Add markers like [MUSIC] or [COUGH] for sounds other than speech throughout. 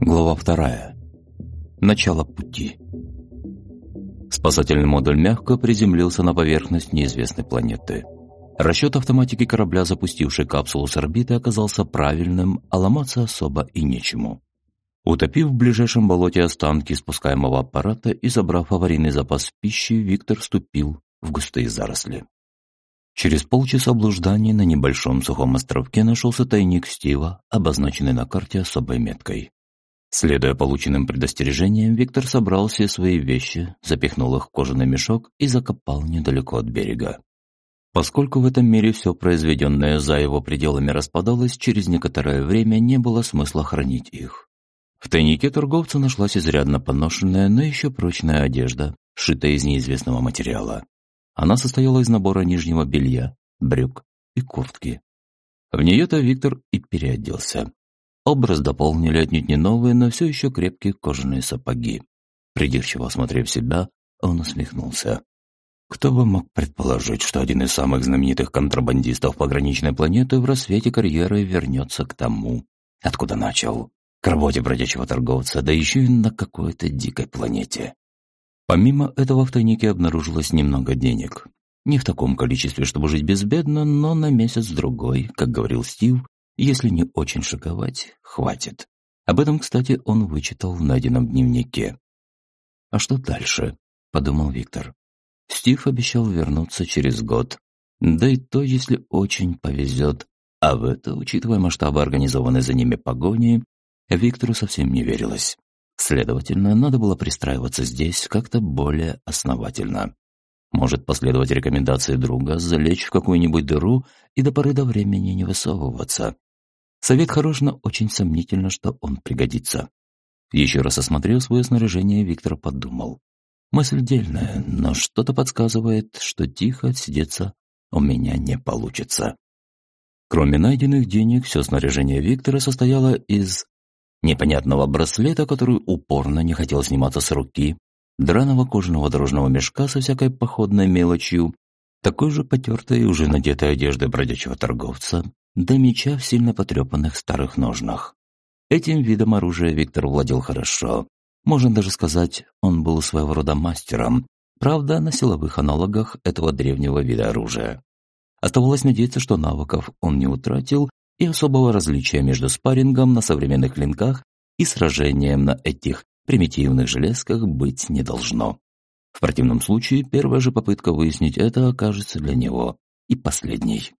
Глава вторая. Начало пути. Спасательный модуль мягко приземлился на поверхность неизвестной планеты. Расчет автоматики корабля, запустивший капсулу с орбиты, оказался правильным, а ломаться особо и нечему. Утопив в ближайшем болоте останки спускаемого аппарата и забрав аварийный запас пищи, Виктор вступил в густые заросли. Через полчаса блужданий на небольшом сухом островке нашелся тайник Стива, обозначенный на карте особой меткой. Следуя полученным предостережениям, Виктор собрал все свои вещи, запихнул их в кожаный мешок и закопал недалеко от берега. Поскольку в этом мире все произведенное за его пределами распадалось, через некоторое время не было смысла хранить их. В тайнике торговца нашлась изрядно поношенная, но еще прочная одежда, сшитая из неизвестного материала. Она состояла из набора нижнего белья, брюк и куртки. В нее-то Виктор и переоделся. Образ дополнили отнюдь не новые, но все еще крепкие кожаные сапоги. Придирчиво осмотрев себя, он усмехнулся. Кто бы мог предположить, что один из самых знаменитых контрабандистов пограничной планеты в рассвете карьеры вернется к тому, откуда начал к работе бродячего торговца, да еще и на какой-то дикой планете. Помимо этого в тайнике обнаружилось немного денег. Не в таком количестве, чтобы жить безбедно, но на месяц-другой, как говорил Стив, если не очень шиковать, хватит. Об этом, кстати, он вычитал в найденном дневнике. «А что дальше?» – подумал Виктор. Стив обещал вернуться через год. Да и то, если очень повезет. А в это, учитывая масштабы организованной за ними погони, Виктору совсем не верилось. Следовательно, надо было пристраиваться здесь как-то более основательно. Может последовать рекомендации друга, залечь в какую-нибудь дыру и до поры до времени не высовываться. Совет хорош, но очень сомнительно, что он пригодится. Еще раз осмотрев свое снаряжение, Виктор подумал. Мысль дельная, но что-то подсказывает, что тихо отсидеться у меня не получится. Кроме найденных денег, все снаряжение Виктора состояло из непонятного браслета, который упорно не хотел сниматься с руки, драного кожаного дорожного мешка со всякой походной мелочью, такой же потертой и уже надетой одежды бродячего торговца, до меча в сильно потрепанных старых ножнах. Этим видом оружия Виктор владел хорошо. Можно даже сказать, он был своего рода мастером, правда, на силовых аналогах этого древнего вида оружия. Оставалось надеяться, что навыков он не утратил и особого различия между спаррингом на современных клинках и сражением на этих примитивных железках быть не должно. В противном случае первая же попытка выяснить это окажется для него и последней.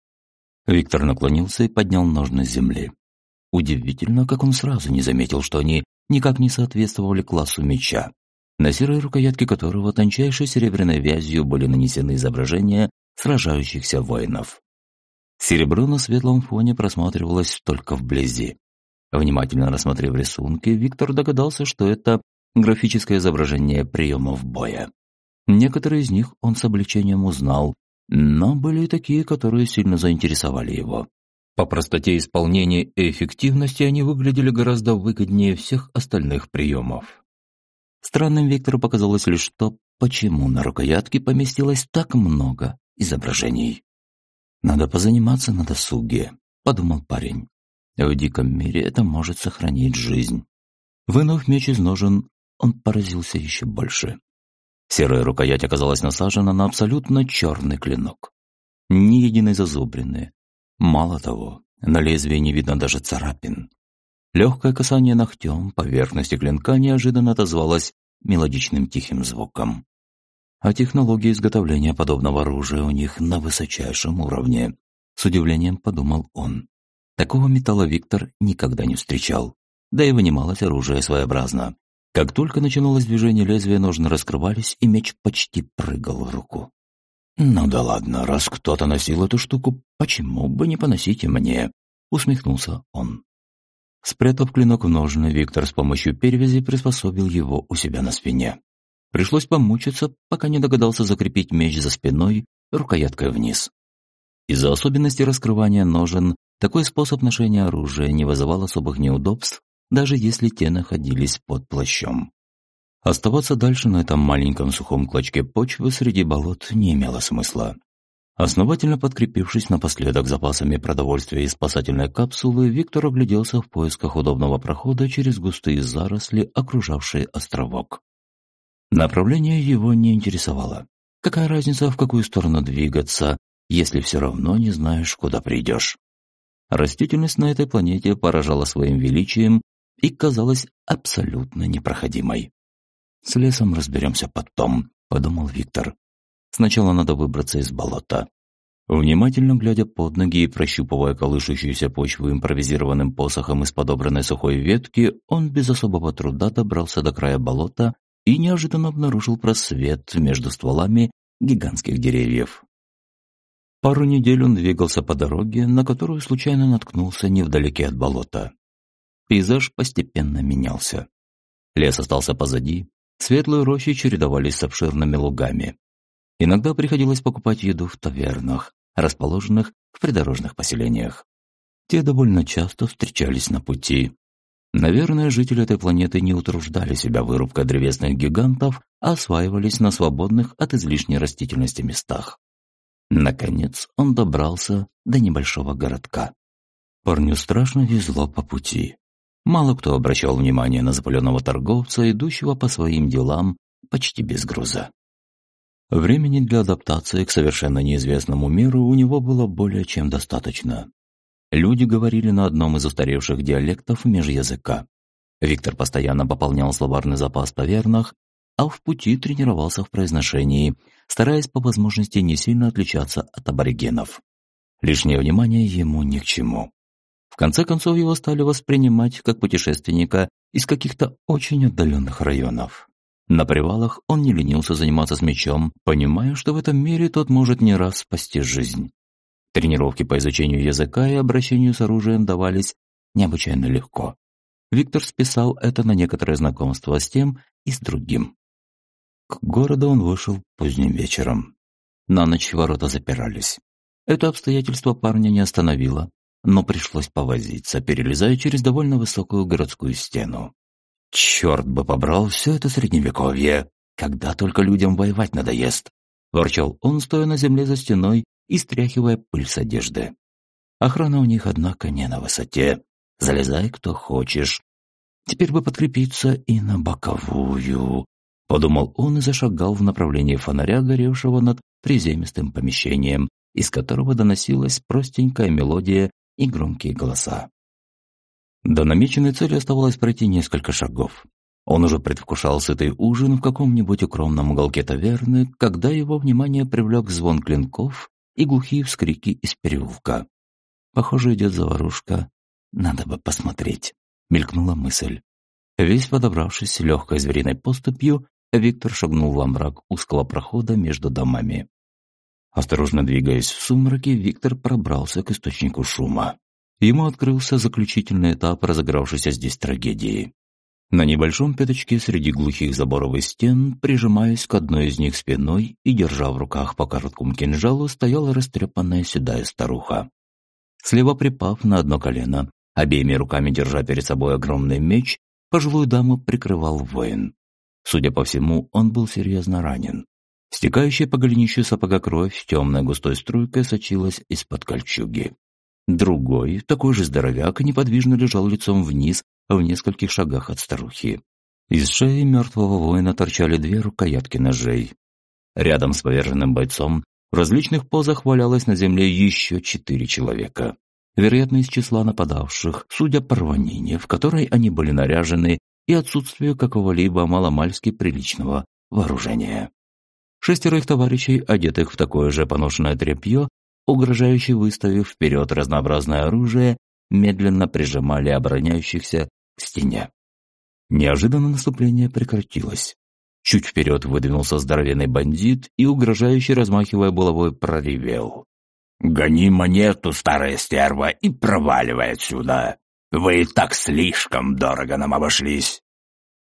Виктор наклонился и поднял ножны с земли. Удивительно, как он сразу не заметил, что они никак не соответствовали классу меча, на серой рукоятке которого тончайшей серебряной вязью были нанесены изображения сражающихся воинов. Серебро на светлом фоне просматривалось только вблизи. Внимательно рассмотрев рисунки, Виктор догадался, что это графическое изображение приемов боя. Некоторые из них он с облегчением узнал, но были и такие, которые сильно заинтересовали его. По простоте исполнения и эффективности они выглядели гораздо выгоднее всех остальных приемов. Странным Виктору показалось лишь то, почему на рукоятке поместилось так много изображений. «Надо позаниматься на досуге», — подумал парень. «В диком мире это может сохранить жизнь». Вынув меч из ножен, он поразился еще больше. Серая рукоять оказалась насажена на абсолютно черный клинок. Ни единой зазубрины. Мало того, на лезвии не видно даже царапин. Легкое касание ногтем поверхности клинка неожиданно отозвалось мелодичным тихим звуком а технология изготовления подобного оружия у них на высочайшем уровне. С удивлением подумал он. Такого металла Виктор никогда не встречал. Да и вынималось оружие своеобразно. Как только начиналось движение лезвия, ножны раскрывались, и меч почти прыгал в руку. «Ну да ладно, раз кто-то носил эту штуку, почему бы не поносить и мне?» — усмехнулся он. Спрятав клинок в ножны, Виктор с помощью перевязи приспособил его у себя на спине. Пришлось помучиться, пока не догадался закрепить меч за спиной рукояткой вниз. Из-за особенностей раскрывания ножен такой способ ношения оружия не вызывал особых неудобств, даже если те находились под плащом. Оставаться дальше на этом маленьком сухом клочке почвы среди болот не имело смысла. Основательно подкрепившись напоследок запасами продовольствия и спасательной капсулы, Виктор огляделся в поисках удобного прохода через густые заросли, окружавшие островок. Направление его не интересовало. Какая разница, в какую сторону двигаться, если все равно не знаешь, куда придешь? Растительность на этой планете поражала своим величием и казалась абсолютно непроходимой. «С лесом разберемся потом», — подумал Виктор. «Сначала надо выбраться из болота». Внимательно глядя под ноги и прощупывая колышущуюся почву импровизированным посохом из подобранной сухой ветки, он без особого труда добрался до края болота и неожиданно обнаружил просвет между стволами гигантских деревьев. Пару недель он двигался по дороге, на которую случайно наткнулся невдалеке от болота. Пейзаж постепенно менялся. Лес остался позади, Светлые рощи чередовались с обширными лугами. Иногда приходилось покупать еду в тавернах, расположенных в придорожных поселениях. Те довольно часто встречались на пути. Наверное, жители этой планеты не утруждали себя вырубкой древесных гигантов, а осваивались на свободных от излишней растительности местах. Наконец он добрался до небольшого городка. Парню страшно везло по пути. Мало кто обращал внимание на запаленного торговца, идущего по своим делам почти без груза. Времени для адаптации к совершенно неизвестному миру у него было более чем достаточно. Люди говорили на одном из устаревших диалектов межязыка. Виктор постоянно пополнял словарный запас тавернах, а в пути тренировался в произношении, стараясь по возможности не сильно отличаться от аборигенов. Лишнее внимание ему ни к чему. В конце концов, его стали воспринимать как путешественника из каких-то очень отдаленных районов. На привалах он не ленился заниматься с мечом, понимая, что в этом мире тот может не раз спасти жизнь. Тренировки по изучению языка и обращению с оружием давались необычайно легко. Виктор списал это на некоторое знакомство с тем и с другим. К городу он вышел поздним вечером. На ночь ворота запирались. Это обстоятельство парня не остановило но пришлось повозиться, перелезая через довольно высокую городскую стену. «Черт бы побрал все это средневековье! Когда только людям воевать надоест!» Ворчал он, стоя на земле за стеной и стряхивая пыль с одежды. Охрана у них, однако, не на высоте. Залезай, кто хочешь. Теперь бы подкрепиться и на боковую. Подумал он и зашагал в направлении фонаря, горевшего над приземистым помещением, из которого доносилась простенькая мелодия и громкие голоса. До намеченной цели оставалось пройти несколько шагов. Он уже предвкушал сытый ужин в каком-нибудь укромном уголке таверны, когда его внимание привлек звон клинков и глухие вскрики из переулка. «Похоже, идет заварушка. Надо бы посмотреть», — мелькнула мысль. Весь подобравшись легкой звериной поступью, Виктор шагнул во мрак узкого прохода между домами. Осторожно двигаясь в сумраке, Виктор пробрался к источнику шума. Ему открылся заключительный этап разыгравшейся здесь трагедии. На небольшом пятачке среди глухих заборов и стен, прижимаясь к одной из них спиной и держа в руках по короткому кинжалу, стояла растрепанная седая старуха. Слева припав на одно колено, обеими руками держа перед собой огромный меч, пожилую даму прикрывал воин. Судя по всему, он был серьезно ранен. Стекающая по голенищу сапога кровь темной густой струйкой сочилась из-под кольчуги. Другой, такой же здоровяк, неподвижно лежал лицом вниз в нескольких шагах от старухи. Из шеи мертвого воина торчали две рукоятки ножей. Рядом с поверженным бойцом в различных позах валялось на земле еще четыре человека. Вероятно, из числа нападавших, судя по рванине, в которой они были наряжены, и отсутствию какого-либо маломальски приличного вооружения. Шестеро их товарищей, одетых в такое же поношенное тряпье, угрожающе выставив вперед разнообразное оружие, медленно прижимали обороняющихся к стене. Неожиданно наступление прекратилось. Чуть вперед выдвинулся здоровенный бандит и, угрожающе размахивая булавой, проревел. «Гони монету, старая стерва, и проваливай отсюда! Вы так слишком дорого нам обошлись!»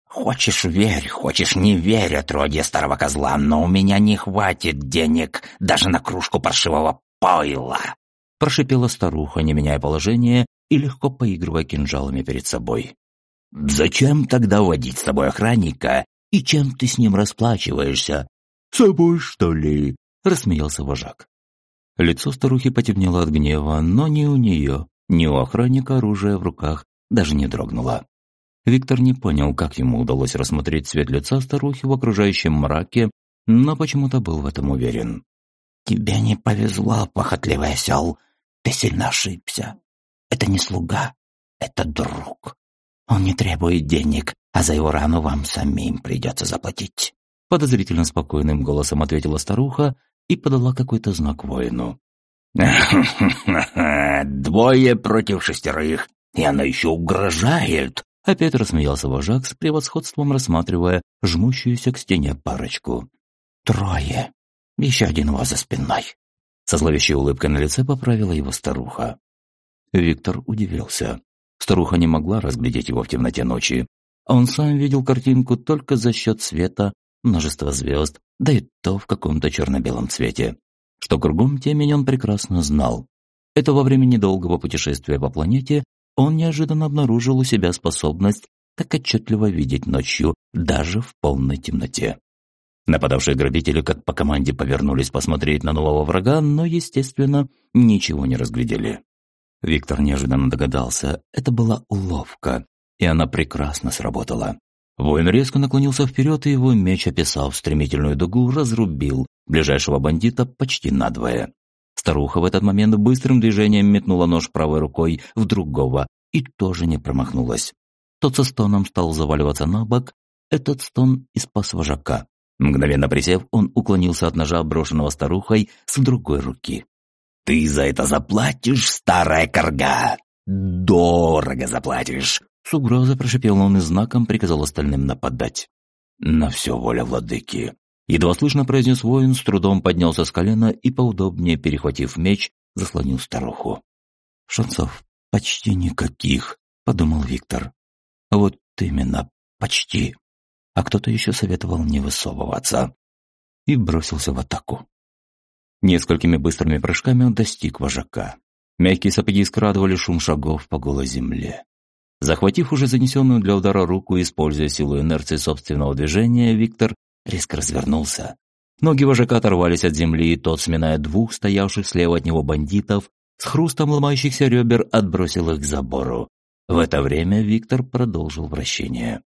Хочешь верь, хочешь не верь, отродье старого козла, но у меня не хватит денег даже на кружку паршивого пойла!» Прошипела старуха, не меняя положение и легко поигрывая кинжалами перед собой. «Зачем тогда водить с собой охранника, И чем ты с ним расплачиваешься? Собой, что ли? Рассмеялся вожак. Лицо старухи потемнело от гнева, но ни у нее, ни у охранника оружие в руках даже не дрогнуло. Виктор не понял, как ему удалось рассмотреть цвет лица старухи в окружающем мраке, но почему-то был в этом уверен. «Тебе не повезло, похотливый осел. Ты сильно ошибся. Это не слуга, это друг. Он не требует денег, а за его рану вам самим придется заплатить». Подозрительно спокойным голосом ответила старуха и подала какой-то знак воину. [LAUGHS] «Двое против шестерых, и она еще угрожает!» Опять рассмеялся вожак с превосходством, рассматривая жмущуюся к стене парочку. «Трое. Еще один у вас за спиной». Со зловещей улыбкой на лице поправила его старуха. Виктор удивился. Старуха не могла разглядеть его в темноте ночи. А он сам видел картинку только за счет света, множества звезд, да и то в каком-то черно-белом цвете. Что кругом темень он прекрасно знал. Это во время недолгого путешествия по планете он неожиданно обнаружил у себя способность так отчетливо видеть ночью, даже в полной темноте. Нападавшие грабители как по команде повернулись посмотреть на нового врага, но, естественно, ничего не разглядели. Виктор неожиданно догадался, это была уловка, и она прекрасно сработала. Воин резко наклонился вперед, и его меч, описав стремительную дугу, разрубил ближайшего бандита почти надвое. Старуха в этот момент быстрым движением метнула нож правой рукой в другого и тоже не промахнулась. Тот со стоном стал заваливаться на бок, этот стон и спас вожака. Мгновенно присев, он уклонился от ножа, брошенного старухой, с другой руки. «Ты за это заплатишь, старая корга! Дорого заплатишь!» С угрозой прошипел он и знаком приказал остальным нападать. «На все воля владыки!» Едва слышно произнес воин, с трудом поднялся с колена и, поудобнее перехватив меч, заслонил старуху. «Шансов почти никаких», — подумал Виктор. «Вот именно, почти». А кто-то еще советовал не высовываться. И бросился в атаку. Несколькими быстрыми прыжками он достиг вожака. Мягкие сапоги скрадывали шум шагов по голой земле. Захватив уже занесенную для удара руку, используя силу инерции собственного движения, Виктор резко развернулся. Ноги вожака оторвались от земли, и тот, сминая двух стоявших слева от него бандитов, с хрустом ломающихся ребер отбросил их к забору. В это время Виктор продолжил вращение.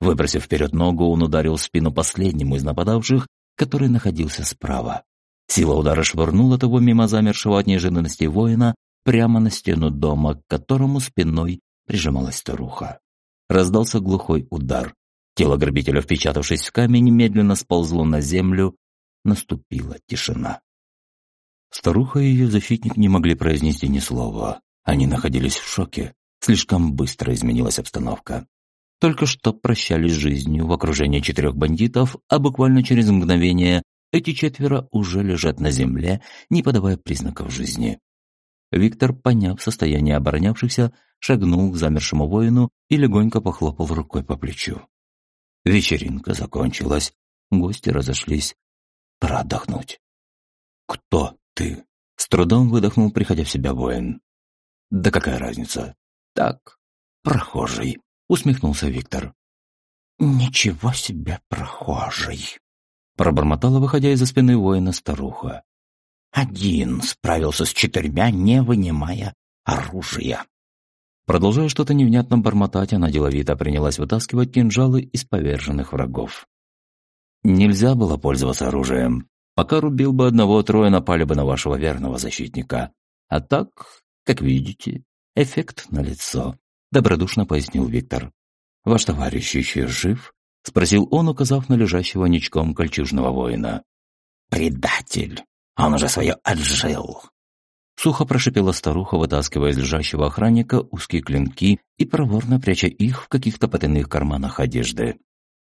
Выбросив вперед ногу, он ударил спину последнему из нападавших, который находился справа. Сила удара швырнула того мимо замершего от неожиданности воина прямо на стену дома, к которому спиной прижималась старуха. Раздался глухой удар. Тело грабителя, впечатавшись в камень, медленно сползло на землю. Наступила тишина. Старуха и ее защитник не могли произнести ни слова. Они находились в шоке. Слишком быстро изменилась обстановка. Только что прощались с жизнью в окружении четырех бандитов, а буквально через мгновение эти четверо уже лежат на земле, не подавая признаков жизни. Виктор, поняв состояние оборонявшихся, шагнул к замершему воину и легонько похлопал рукой по плечу. Вечеринка закончилась, гости разошлись. Пора отдохнуть. «Кто ты?» — с трудом выдохнул, приходя в себя воин. «Да какая разница?» «Так, прохожий», — усмехнулся Виктор. «Ничего себе прохожий!» — пробормотала, выходя из-за спины воина старуха. «Один справился с четырьмя, не вынимая оружия». Продолжая что-то невнятно бормотать, она деловито принялась вытаскивать кинжалы из поверженных врагов. Нельзя было пользоваться оружием. Пока рубил бы одного, трое напали бы на вашего верного защитника. А так, как видите, эффект налицо, добродушно пояснил Виктор. Ваш товарищ еще жив? Спросил он, указав на лежащего ничком кольчужного воина. «Предатель! Он уже свое отжил!» Сухо прошипела старуха, вытаскивая из лежащего охранника узкие клинки и проворно пряча их в каких-то потайных карманах одежды.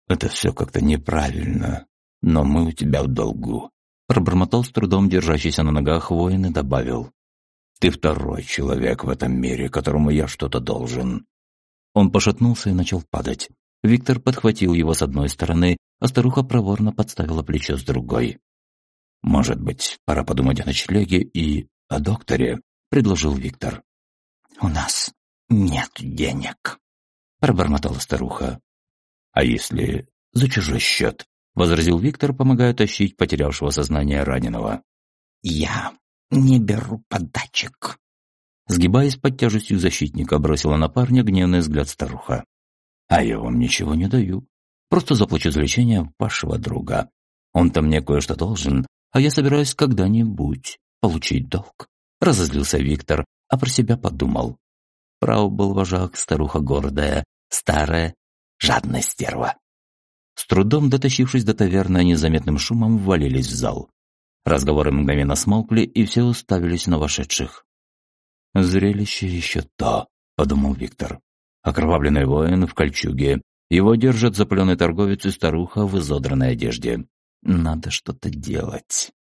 «Это все как-то неправильно, но мы у тебя в долгу», пробормотал с трудом держащийся на ногах воин и добавил. «Ты второй человек в этом мире, которому я что-то должен». Он пошатнулся и начал падать. Виктор подхватил его с одной стороны, а старуха проворно подставила плечо с другой. «Может быть, пора подумать о ночлеге и «О докторе», — предложил Виктор. «У нас нет денег», — пробормотала старуха. «А если за чужой счет», — возразил Виктор, помогая тащить потерявшего сознание раненого. «Я не беру подачек», Сгибаясь под тяжестью защитника, бросила на парня гневный взгляд старуха. «А я вам ничего не даю. Просто заплачу за лечение вашего друга. Он-то мне кое-что должен, а я собираюсь когда-нибудь получить долг». Разозлился Виктор, а про себя подумал. Прав был вожак, старуха гордая, старая, жадная стерва. С трудом дотащившись до таверны, незаметным шумом ввалились в зал. Разговоры мгновенно смолкли, и все уставились на вошедших. «Зрелище еще то», — подумал Виктор. Окровавленный воин в кольчуге. Его держат запыленный торговец и старуха в изодранной одежде. Надо что-то делать.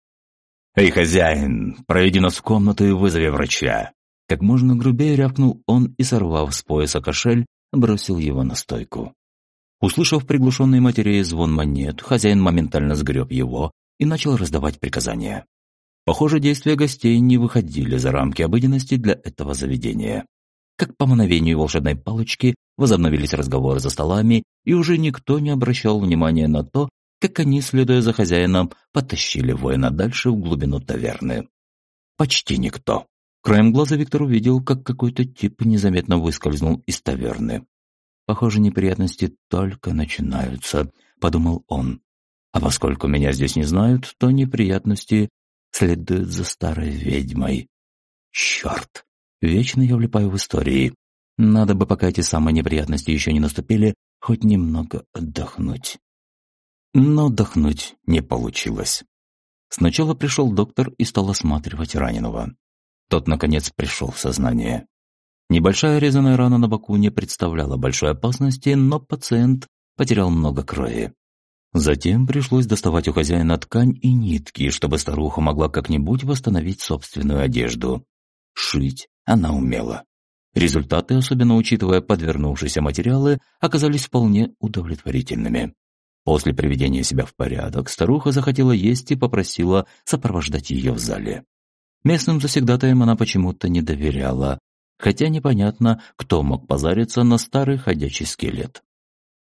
«Эй, хозяин, проведи нас в комнату и вызови врача!» Как можно грубее рявкнул он и, сорвав с пояса кошель, бросил его на стойку. Услышав приглушенный матерей звон монет, хозяин моментально сгреб его и начал раздавать приказания. Похоже, действия гостей не выходили за рамки обыденности для этого заведения. Как по мановению волшебной палочки возобновились разговоры за столами, и уже никто не обращал внимания на то, как они, следуя за хозяином, потащили воина дальше в глубину таверны. Почти никто. Краем глаза Виктор увидел, как какой-то тип незаметно выскользнул из таверны. «Похоже, неприятности только начинаются», — подумал он. «А поскольку меня здесь не знают, то неприятности следует за старой ведьмой. Черт! Вечно я влипаю в истории. Надо бы, пока эти самые неприятности еще не наступили, хоть немного отдохнуть. Но отдохнуть не получилось. Сначала пришел доктор и стал осматривать раненого. Тот, наконец, пришел в сознание. Небольшая резаная рана на боку не представляла большой опасности, но пациент потерял много крови. Затем пришлось доставать у хозяина ткань и нитки, чтобы старуха могла как-нибудь восстановить собственную одежду. Шить она умела. Результаты, особенно учитывая подвернувшиеся материалы, оказались вполне удовлетворительными. После приведения себя в порядок, старуха захотела есть и попросила сопровождать ее в зале. Местным завсегдатаям она почему-то не доверяла, хотя непонятно, кто мог позариться на старый ходячий скелет.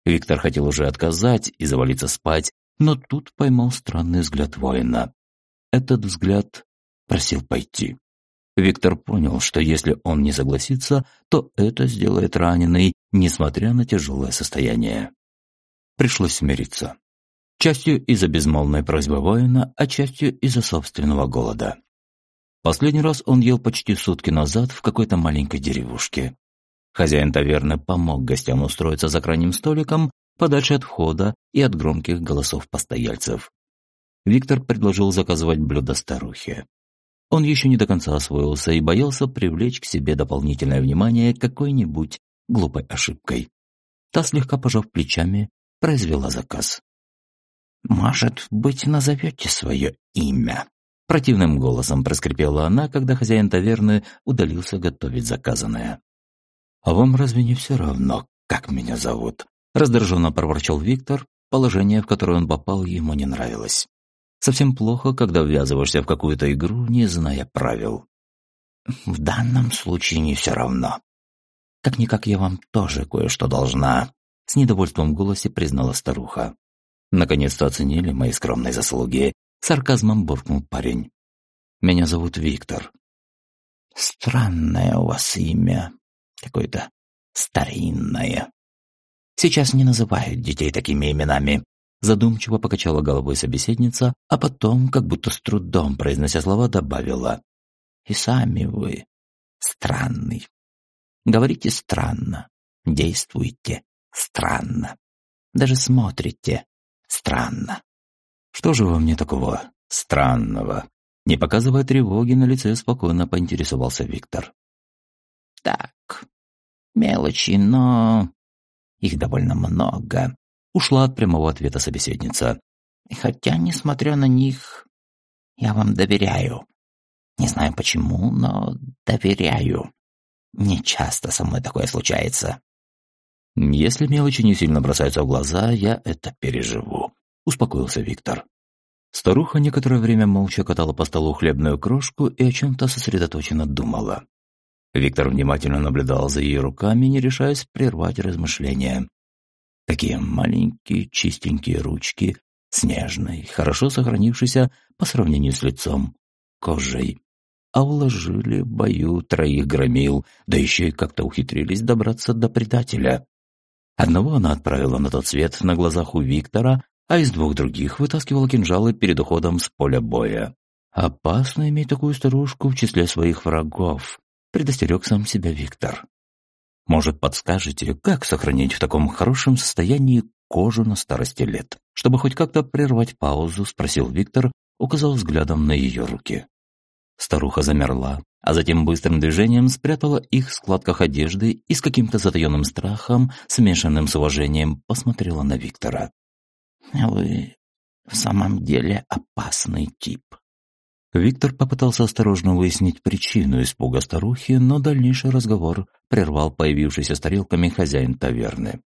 Виктор хотел уже отказать и завалиться спать, но тут поймал странный взгляд воина. Этот взгляд просил пойти. Виктор понял, что если он не согласится, то это сделает раненый, несмотря на тяжелое состояние. Пришлось смириться. Частью из-за безмолвной просьбы воина, а частью из-за собственного голода. Последний раз он ел почти сутки назад в какой-то маленькой деревушке. Хозяин таверны помог гостям устроиться за крайним столиком, подальше от входа и от громких голосов постояльцев. Виктор предложил заказывать блюдо старухе. Он еще не до конца освоился и боялся привлечь к себе дополнительное внимание какой-нибудь глупой ошибкой. Та, слегка пожав плечами, произвела заказ. «Может быть, назовете свое имя?» Противным голосом проскрипела она, когда хозяин таверны удалился готовить заказанное. «А вам разве не все равно, как меня зовут?» Раздраженно проворчал Виктор. Положение, в которое он попал, ему не нравилось. Совсем плохо, когда ввязываешься в какую-то игру, не зная правил. «В данном случае не все равно. Как-никак я вам тоже кое-что должна», — с недовольством в голосе признала старуха. «Наконец-то оценили мои скромные заслуги», — сарказмом буркнул парень. «Меня зовут Виктор». «Странное у вас имя», Какое-то старинное. Сейчас не называют детей такими именами. Задумчиво покачала головой собеседница, а потом, как будто с трудом произнося слова, добавила. И сами вы странный. Говорите странно, действуйте странно. Даже смотрите странно. Что же во мне такого странного? Не показывая тревоги, на лице спокойно поинтересовался Виктор. Так, Мелочи, но... Их довольно много. Ушла от прямого ответа собеседница. Хотя, несмотря на них, я вам доверяю. Не знаю почему, но доверяю. Не часто со мной такое случается. Если мелочи не сильно бросаются в глаза, я это переживу, успокоился Виктор. Старуха некоторое время молча катала по столу хлебную крошку и о чем-то сосредоточенно думала. Виктор внимательно наблюдал за ее руками, не решаясь прервать размышления. Такие маленькие чистенькие ручки с хорошо сохранившейся по сравнению с лицом, кожей. А уложили в бою троих громил, да еще и как-то ухитрились добраться до предателя. Одного она отправила на тот свет на глазах у Виктора, а из двух других вытаскивала кинжалы перед уходом с поля боя. Опасно иметь такую старушку в числе своих врагов, предостерег сам себя Виктор. Может, подскажете, как сохранить в таком хорошем состоянии кожу на старости лет? Чтобы хоть как-то прервать паузу, спросил Виктор, указал взглядом на ее руки. Старуха замерла, а затем быстрым движением спрятала их в складках одежды и с каким-то затаенным страхом, смешанным с уважением, посмотрела на Виктора. «Вы в самом деле опасный тип», Виктор попытался осторожно выяснить причину испуга старухи, но дальнейший разговор прервал появившийся с тарелками хозяин таверны.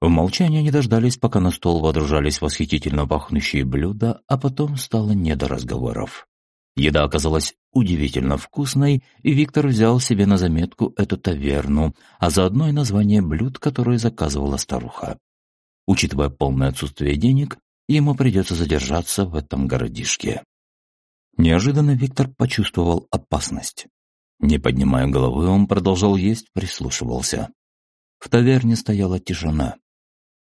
В молчании они дождались, пока на стол водружались восхитительно пахнущие блюда, а потом стало не до разговоров. Еда оказалась удивительно вкусной, и Виктор взял себе на заметку эту таверну, а заодно и название блюд, которые заказывала старуха. Учитывая полное отсутствие денег, ему придется задержаться в этом городишке. Неожиданно Виктор почувствовал опасность. Не поднимая головы, он продолжал есть, прислушивался. В таверне стояла тишина.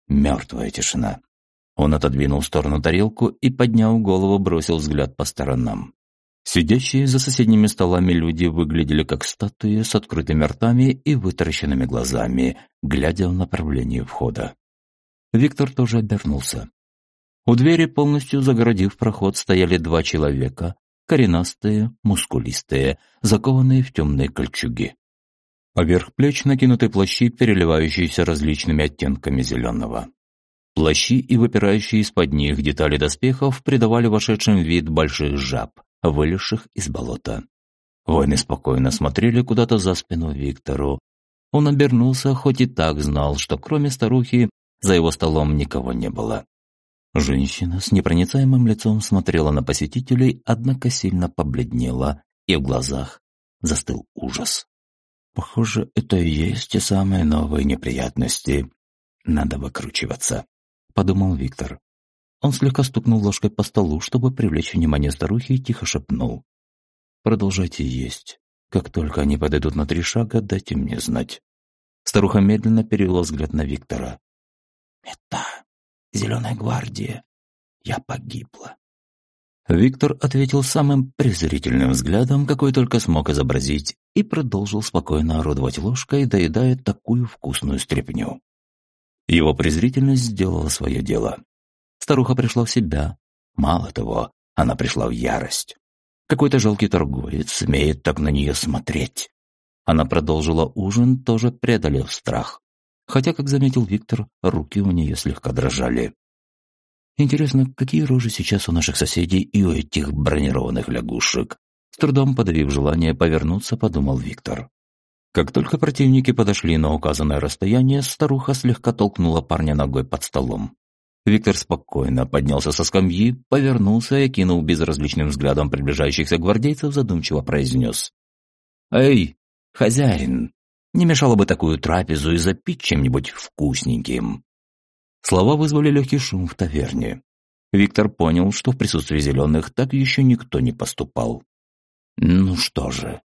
Мертвая тишина. Он отодвинул в сторону тарелку и, подняв голову, бросил взгляд по сторонам. Сидящие за соседними столами люди выглядели как статуи с открытыми ртами и вытаращенными глазами, глядя в направлении входа. Виктор тоже обернулся. У двери, полностью загородив проход, стояли два человека, коренастые, мускулистые, закованные в темные кольчуги. Поверх плеч накинуты плащи, переливающиеся различными оттенками зеленого. Плащи и выпирающие из-под них детали доспехов придавали вошедшим вид больших жаб, вылезших из болота. Воины спокойно смотрели куда-то за спину Виктору. Он обернулся, хоть и так знал, что кроме старухи за его столом никого не было. Женщина с непроницаемым лицом смотрела на посетителей, однако сильно побледнела, и в глазах застыл ужас. Похоже, это и есть те самые новые неприятности. Надо выкручиваться, подумал Виктор. Он слегка стукнул ложкой по столу, чтобы привлечь внимание старухи, и тихо шепнул. «Продолжайте есть. Как только они подойдут на три шага, дайте мне знать». Старуха медленно перевела взгляд на Виктора. «Это Зеленая гвардия. Я погибла. Виктор ответил самым презрительным взглядом, какой только смог изобразить, и продолжил спокойно орудовать ложкой, доедая такую вкусную стряпню. Его презрительность сделала свое дело. Старуха пришла в себя. Мало того, она пришла в ярость. Какой-то жалкий торговец смеет так на нее смотреть. Она продолжила ужин, тоже преодолев страх хотя, как заметил Виктор, руки у нее слегка дрожали. Интересно, какие рожи сейчас у наших соседей и у этих бронированных лягушек? С трудом подавив желание повернуться, подумал Виктор. Как только противники подошли на указанное расстояние, старуха слегка толкнула парня ногой под столом. Виктор спокойно поднялся со скамьи, повернулся и, кинул безразличным взглядом приближающихся гвардейцев, задумчиво произнес. «Эй, хозяин, не мешало бы такую трапезу и запить чем-нибудь вкусненьким. Слова вызвали легкий шум в таверне. Виктор понял, что в присутствии зеленых так еще никто не поступал. «Ну что же,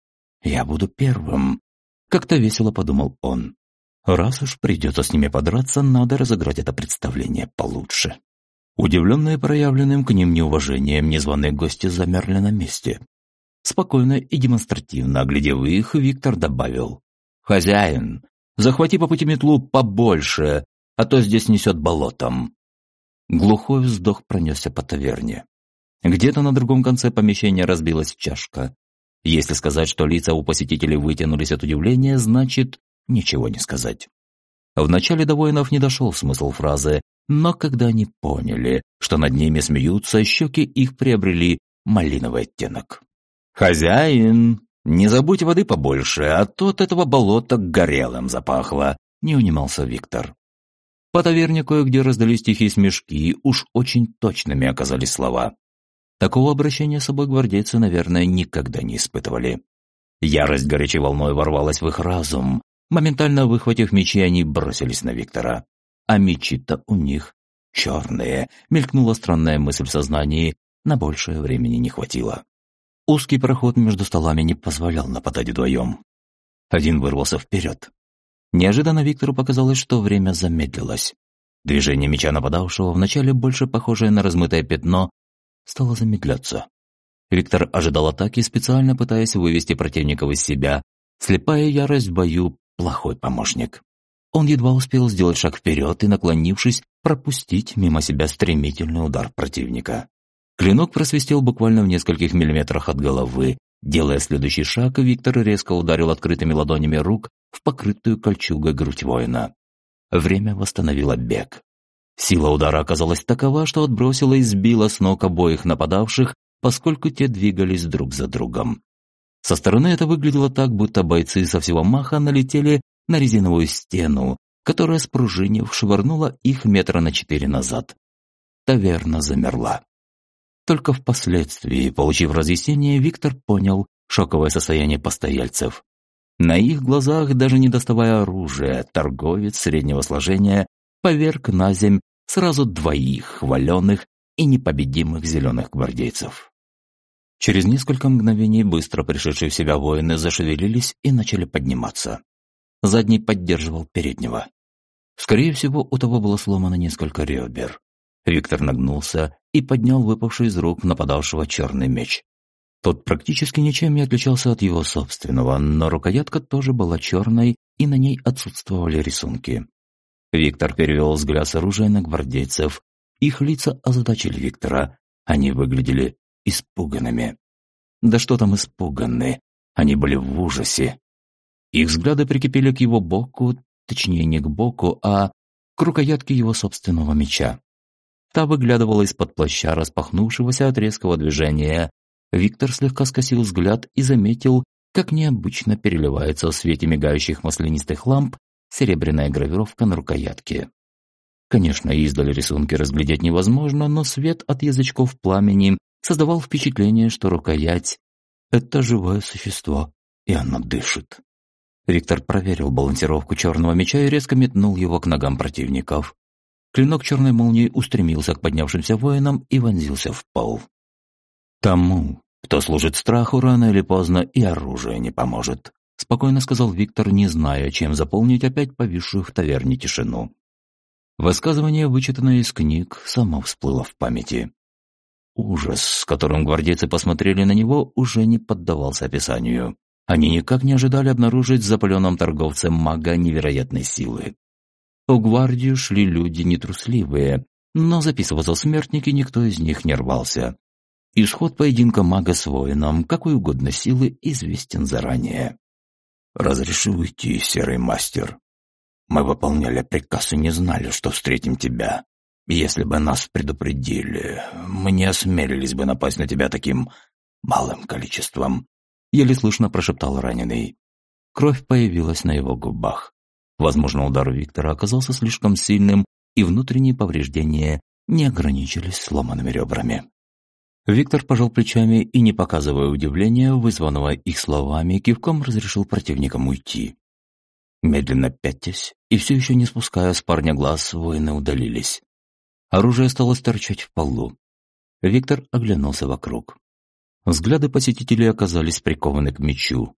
я буду первым», — как-то весело подумал он. «Раз уж придется с ними подраться, надо разыграть это представление получше». Удивленные проявленным к ним неуважением, незваные гости замерли на месте. Спокойно и демонстративно оглядев их, Виктор добавил. «Хозяин, захвати по пути метлу побольше, а то здесь несет болотом». Глухой вздох пронесся по таверне. Где-то на другом конце помещения разбилась чашка. Если сказать, что лица у посетителей вытянулись от удивления, значит, ничего не сказать. Вначале до воинов не дошел смысл фразы, но когда они поняли, что над ними смеются, щеки их приобрели малиновый оттенок. «Хозяин!» «Не забудь воды побольше, а то от этого болота горелым запахло», — не унимался Виктор. По таверне кое-где раздались тихие смешки, уж очень точными оказались слова. Такого обращения с собой гвардейцы, наверное, никогда не испытывали. Ярость горячей волной ворвалась в их разум. Моментально выхватив мечи, они бросились на Виктора. а мечи-то у них черные. Мелькнула странная мысль в сознании, на большее времени не хватило. Узкий проход между столами не позволял нападать вдвоем. Один вырвался вперед. Неожиданно Виктору показалось, что время замедлилось. Движение меча нападавшего, вначале больше похожее на размытое пятно, стало замедляться. Виктор ожидал атаки, специально пытаясь вывести противников из себя. Слепая ярость в бою – плохой помощник. Он едва успел сделать шаг вперед и, наклонившись, пропустить мимо себя стремительный удар противника. Клинок просвистел буквально в нескольких миллиметрах от головы. Делая следующий шаг, Виктор резко ударил открытыми ладонями рук в покрытую кольчугой грудь воина. Время восстановило бег. Сила удара оказалась такова, что отбросила и сбила с ног обоих нападавших, поскольку те двигались друг за другом. Со стороны это выглядело так, будто бойцы со всего маха налетели на резиновую стену, которая, спружинив, швырнула их метра на четыре назад. Таверна замерла. Только впоследствии, получив разъяснение, Виктор понял шоковое состояние постояльцев. На их глазах, даже не доставая оружия, торговец среднего сложения поверг на земь сразу двоих хваленных и непобедимых зеленых гвардейцев. Через несколько мгновений быстро пришедшие в себя воины зашевелились и начали подниматься. Задний поддерживал переднего. Скорее всего, у того было сломано несколько ребер. Виктор нагнулся и поднял выпавший из рук нападавшего черный меч. Тот практически ничем не отличался от его собственного, но рукоятка тоже была черной, и на ней отсутствовали рисунки. Виктор перевел взгляд с оружия на гвардейцев. Их лица озадачили Виктора. Они выглядели испуганными. Да что там испуганные? Они были в ужасе. Их взгляды прикипели к его боку, точнее не к боку, а к рукоятке его собственного меча. Та выглядывала из-под плаща, распахнувшегося от резкого движения. Виктор слегка скосил взгляд и заметил, как необычно переливается в свете мигающих маслянистых ламп серебряная гравировка на рукоятке. Конечно, издали рисунки разглядеть невозможно, но свет от язычков пламени создавал впечатление, что рукоять — это живое существо, и оно дышит. Виктор проверил балансировку черного меча и резко метнул его к ногам противников. Клинок черной молнии устремился к поднявшимся воинам и вонзился в пол. Тому, кто служит страху, рано или поздно и оружие не поможет, спокойно сказал Виктор, не зная, чем заполнить опять повисшую в таверне тишину. Высказывание, вычитанное из книг, само всплыло в памяти. Ужас, с которым гвардейцы посмотрели на него, уже не поддавался описанию. Они никак не ожидали обнаружить в запаленном торговце мага невероятной силы. В гвардию шли люди нетрусливые, но записываться смертники никто из них не рвался. Исход поединка мага с воином, какой угодно силы, известен заранее. «Разреши уйти, серый мастер. Мы выполняли приказ и не знали, что встретим тебя. Если бы нас предупредили, мы не осмелились бы напасть на тебя таким малым количеством», еле слышно прошептал раненый. Кровь появилась на его губах. Возможно, удар Виктора оказался слишком сильным, и внутренние повреждения не ограничились сломанными ребрами. Виктор пожал плечами и, не показывая удивления, вызванного их словами, кивком разрешил противникам уйти. Медленно пятясь и все еще не спуская с парня глаз, воины удалились. Оружие стало торчать в полу. Виктор оглянулся вокруг. Взгляды посетителей оказались прикованы к мечу,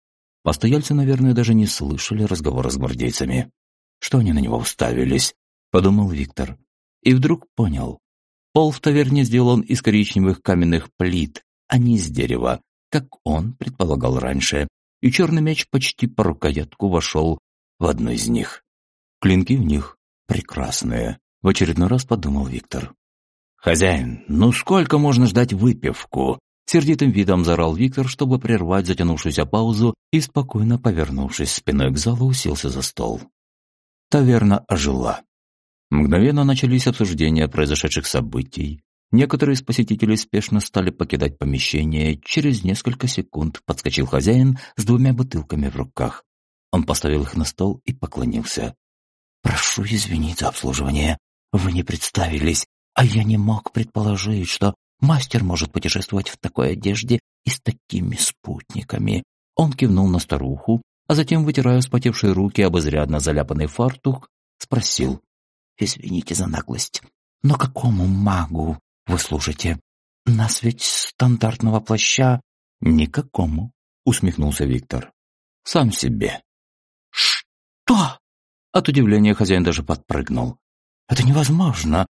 Постояльцы, наверное, даже не слышали разговора с гвардейцами. Что они на него уставились? Подумал Виктор. И вдруг понял. Пол в таверне сделан из коричневых каменных плит, а не из дерева, как он предполагал раньше. И черный меч почти по рукоятку вошел в одну из них. Клинки в них прекрасные, в очередной раз подумал Виктор. «Хозяин, ну сколько можно ждать выпивку?» Сердитым видом заорал Виктор, чтобы прервать затянувшуюся паузу и, спокойно повернувшись спиной к залу, уселся за стол. Таверна ожила. Мгновенно начались обсуждения произошедших событий. Некоторые из посетителей спешно стали покидать помещение. Через несколько секунд подскочил хозяин с двумя бутылками в руках. Он поставил их на стол и поклонился. «Прошу извинить за обслуживание. Вы не представились, а я не мог предположить, что Мастер может путешествовать в такой одежде и с такими спутниками. Он кивнул на старуху, а затем, вытирая вспотевшие руки об изрядно заляпанный фартук, спросил. Извините за наглость. Но какому магу вы служите? Нас ведь стандартного плаща...» «Никакому», — усмехнулся Виктор. «Сам себе». «Что?» От удивления хозяин даже подпрыгнул. «Это невозможно.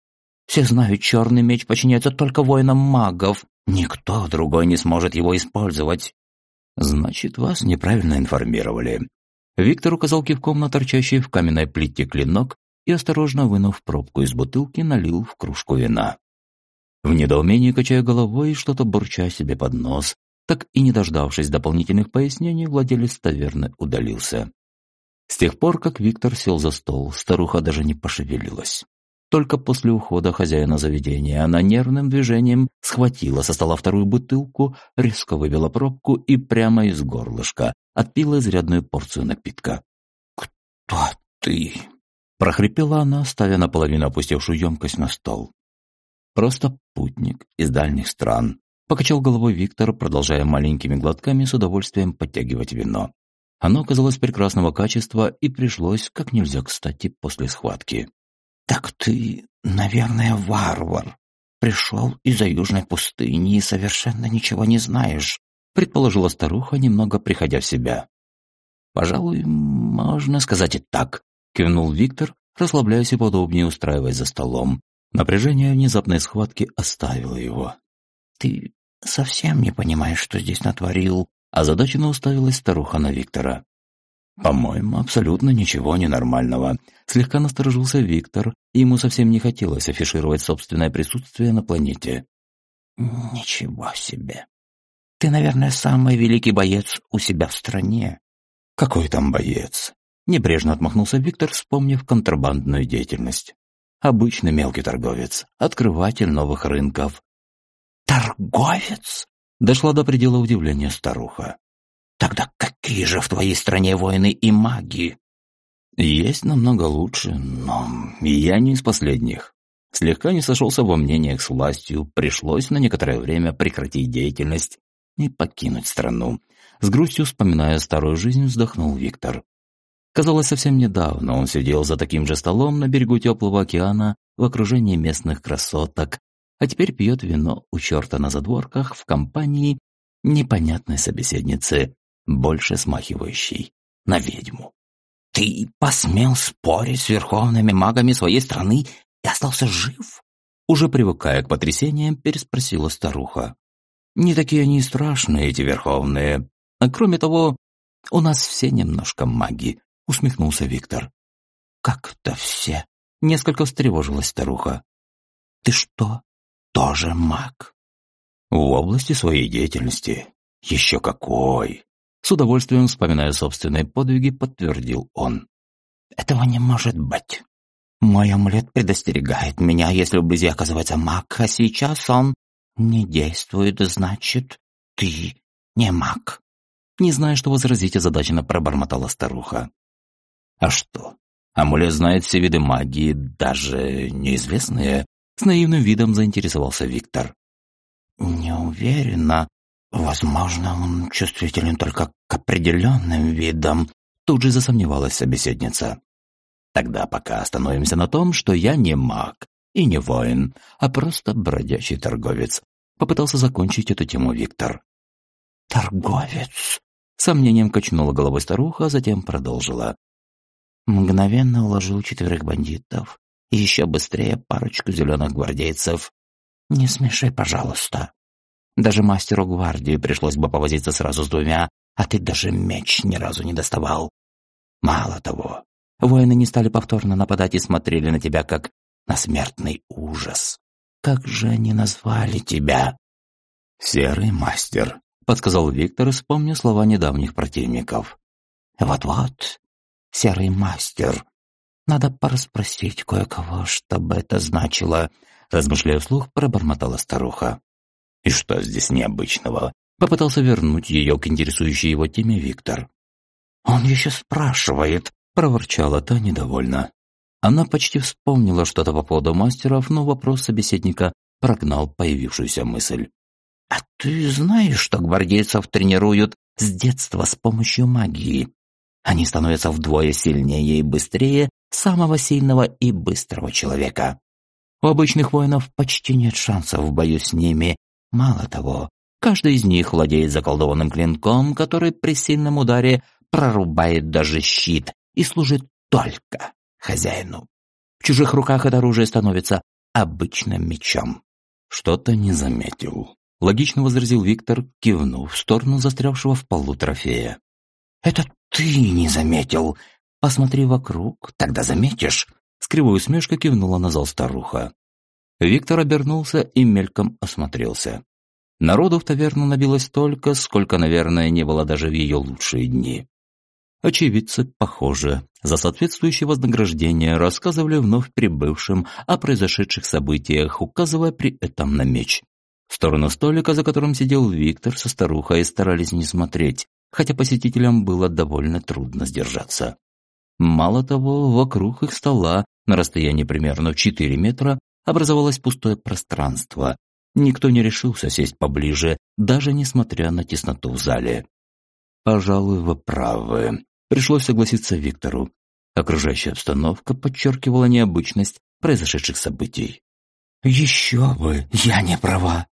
Все знают, черный меч подчиняется только воинам магов. Никто другой не сможет его использовать». «Значит, вас неправильно информировали». Виктор указал кивком на торчащий в каменной плите клинок и, осторожно вынув пробку из бутылки, налил в кружку вина. В недоумении, качая головой, что-то бурча себе под нос, так и не дождавшись дополнительных пояснений, владелец таверны удалился. С тех пор, как Виктор сел за стол, старуха даже не пошевелилась. Только после ухода хозяина заведения она нервным движением схватила со стола вторую бутылку, резко вывела пробку и прямо из горлышка отпила изрядную порцию напитка. «Кто ты?» – прохрипела она, ставя наполовину опустевшую емкость на стол. «Просто путник из дальних стран», – покачал головой Виктор, продолжая маленькими глотками с удовольствием подтягивать вино. Оно оказалось прекрасного качества и пришлось как нельзя кстати после схватки. «Так ты, наверное, варвар. Пришел из-за южной пустыни и совершенно ничего не знаешь», предположила старуха, немного приходя в себя. «Пожалуй, можно сказать и так», кивнул Виктор, расслабляясь и подобнее устраиваясь за столом. Напряжение внезапной схватки оставило его. «Ты совсем не понимаешь, что здесь натворил?» Озадаченно уставилась старуха на Виктора. «По-моему, абсолютно ничего ненормального». Слегка насторожился Виктор, и ему совсем не хотелось афишировать собственное присутствие на планете. «Ничего себе! Ты, наверное, самый великий боец у себя в стране». «Какой там боец?» Небрежно отмахнулся Виктор, вспомнив контрабандную деятельность. «Обычный мелкий торговец, открыватель новых рынков». «Торговец?» Дошла до предела удивления старуха. Тогда какие же в твоей стране воины и маги? Есть намного лучше, но я не из последних. Слегка не сошелся во мнениях с властью, пришлось на некоторое время прекратить деятельность и покинуть страну. С грустью вспоминая старую жизнь, вздохнул Виктор. Казалось, совсем недавно он сидел за таким же столом на берегу теплого океана в окружении местных красоток, а теперь пьет вино у черта на задворках в компании непонятной собеседницы, больше смахивающей на ведьму. «Ты посмел спорить с верховными магами своей страны и остался жив?» Уже привыкая к потрясениям, переспросила старуха. «Не такие они страшные, эти верховные. А кроме того, у нас все немножко маги», — усмехнулся Виктор. «Как-то все?» — несколько встревожилась старуха. «Ты что, тоже маг?» «В области своей деятельности. Еще какой!» С удовольствием, вспоминая собственные подвиги, подтвердил он. «Этого не может быть. Мой амулет предостерегает меня, если вблизи оказывается маг, а сейчас он не действует, значит, ты не маг». Не зная, что возразить, озадаченно пробормотала старуха. «А что? Амулет знает все виды магии, даже неизвестные?» С наивным видом заинтересовался Виктор. «Не уверена», Возможно, он чувствителен только к определенным видам. Тут же засомневалась собеседница. Тогда пока остановимся на том, что я не маг и не воин, а просто бродячий торговец. Попытался закончить эту тему Виктор. «Торговец?» Сомнением качнула головой старуха, а затем продолжила. Мгновенно уложил четверых бандитов и еще быстрее парочку зеленых гвардейцев. «Не смеши, пожалуйста». Даже мастеру гвардии пришлось бы повозиться сразу с двумя, а ты даже меч ни разу не доставал. Мало того, воины не стали повторно нападать и смотрели на тебя как на смертный ужас. Как же они назвали тебя? «Серый мастер», — подсказал Виктор, вспомнив слова недавних противников. «Вот-вот, серый мастер. Надо порасспросить кое-кого, чтобы это значило», — размышляя вслух, пробормотала старуха. И что здесь необычного? Попытался вернуть ее к интересующей его теме Виктор. «Он еще спрашивает», — проворчала та недовольно. Она почти вспомнила что-то по поводу мастеров, но вопрос собеседника прогнал появившуюся мысль. «А ты знаешь, что гвардейцев тренируют с детства с помощью магии? Они становятся вдвое сильнее и быстрее, самого сильного и быстрого человека. У обычных воинов почти нет шансов в бою с ними. Мало того, каждый из них владеет заколдованным клинком, который при сильном ударе прорубает даже щит и служит только хозяину. В чужих руках это оружие становится обычным мечом. Что-то не заметил. Логично возразил Виктор, кивнув в сторону застрявшего в полу трофея. «Это ты не заметил. Посмотри вокруг, тогда заметишь». С кривой усмешкой кивнула на зал старуха. Виктор обернулся и мельком осмотрелся. Народу в таверну набилось столько, сколько, наверное, не было даже в ее лучшие дни. Очевидцы, похоже, за соответствующее вознаграждение рассказывали вновь прибывшим о произошедших событиях, указывая при этом на меч. В сторону столика, за которым сидел Виктор со старухой, старались не смотреть, хотя посетителям было довольно трудно сдержаться. Мало того, вокруг их стола, на расстоянии примерно в 4 метра, образовалось пустое пространство. Никто не решился сесть поближе, даже несмотря на тесноту в зале. «Пожалуй, вы правы», — пришлось согласиться Виктору. Окружающая обстановка подчеркивала необычность произошедших событий. «Еще бы, я не права.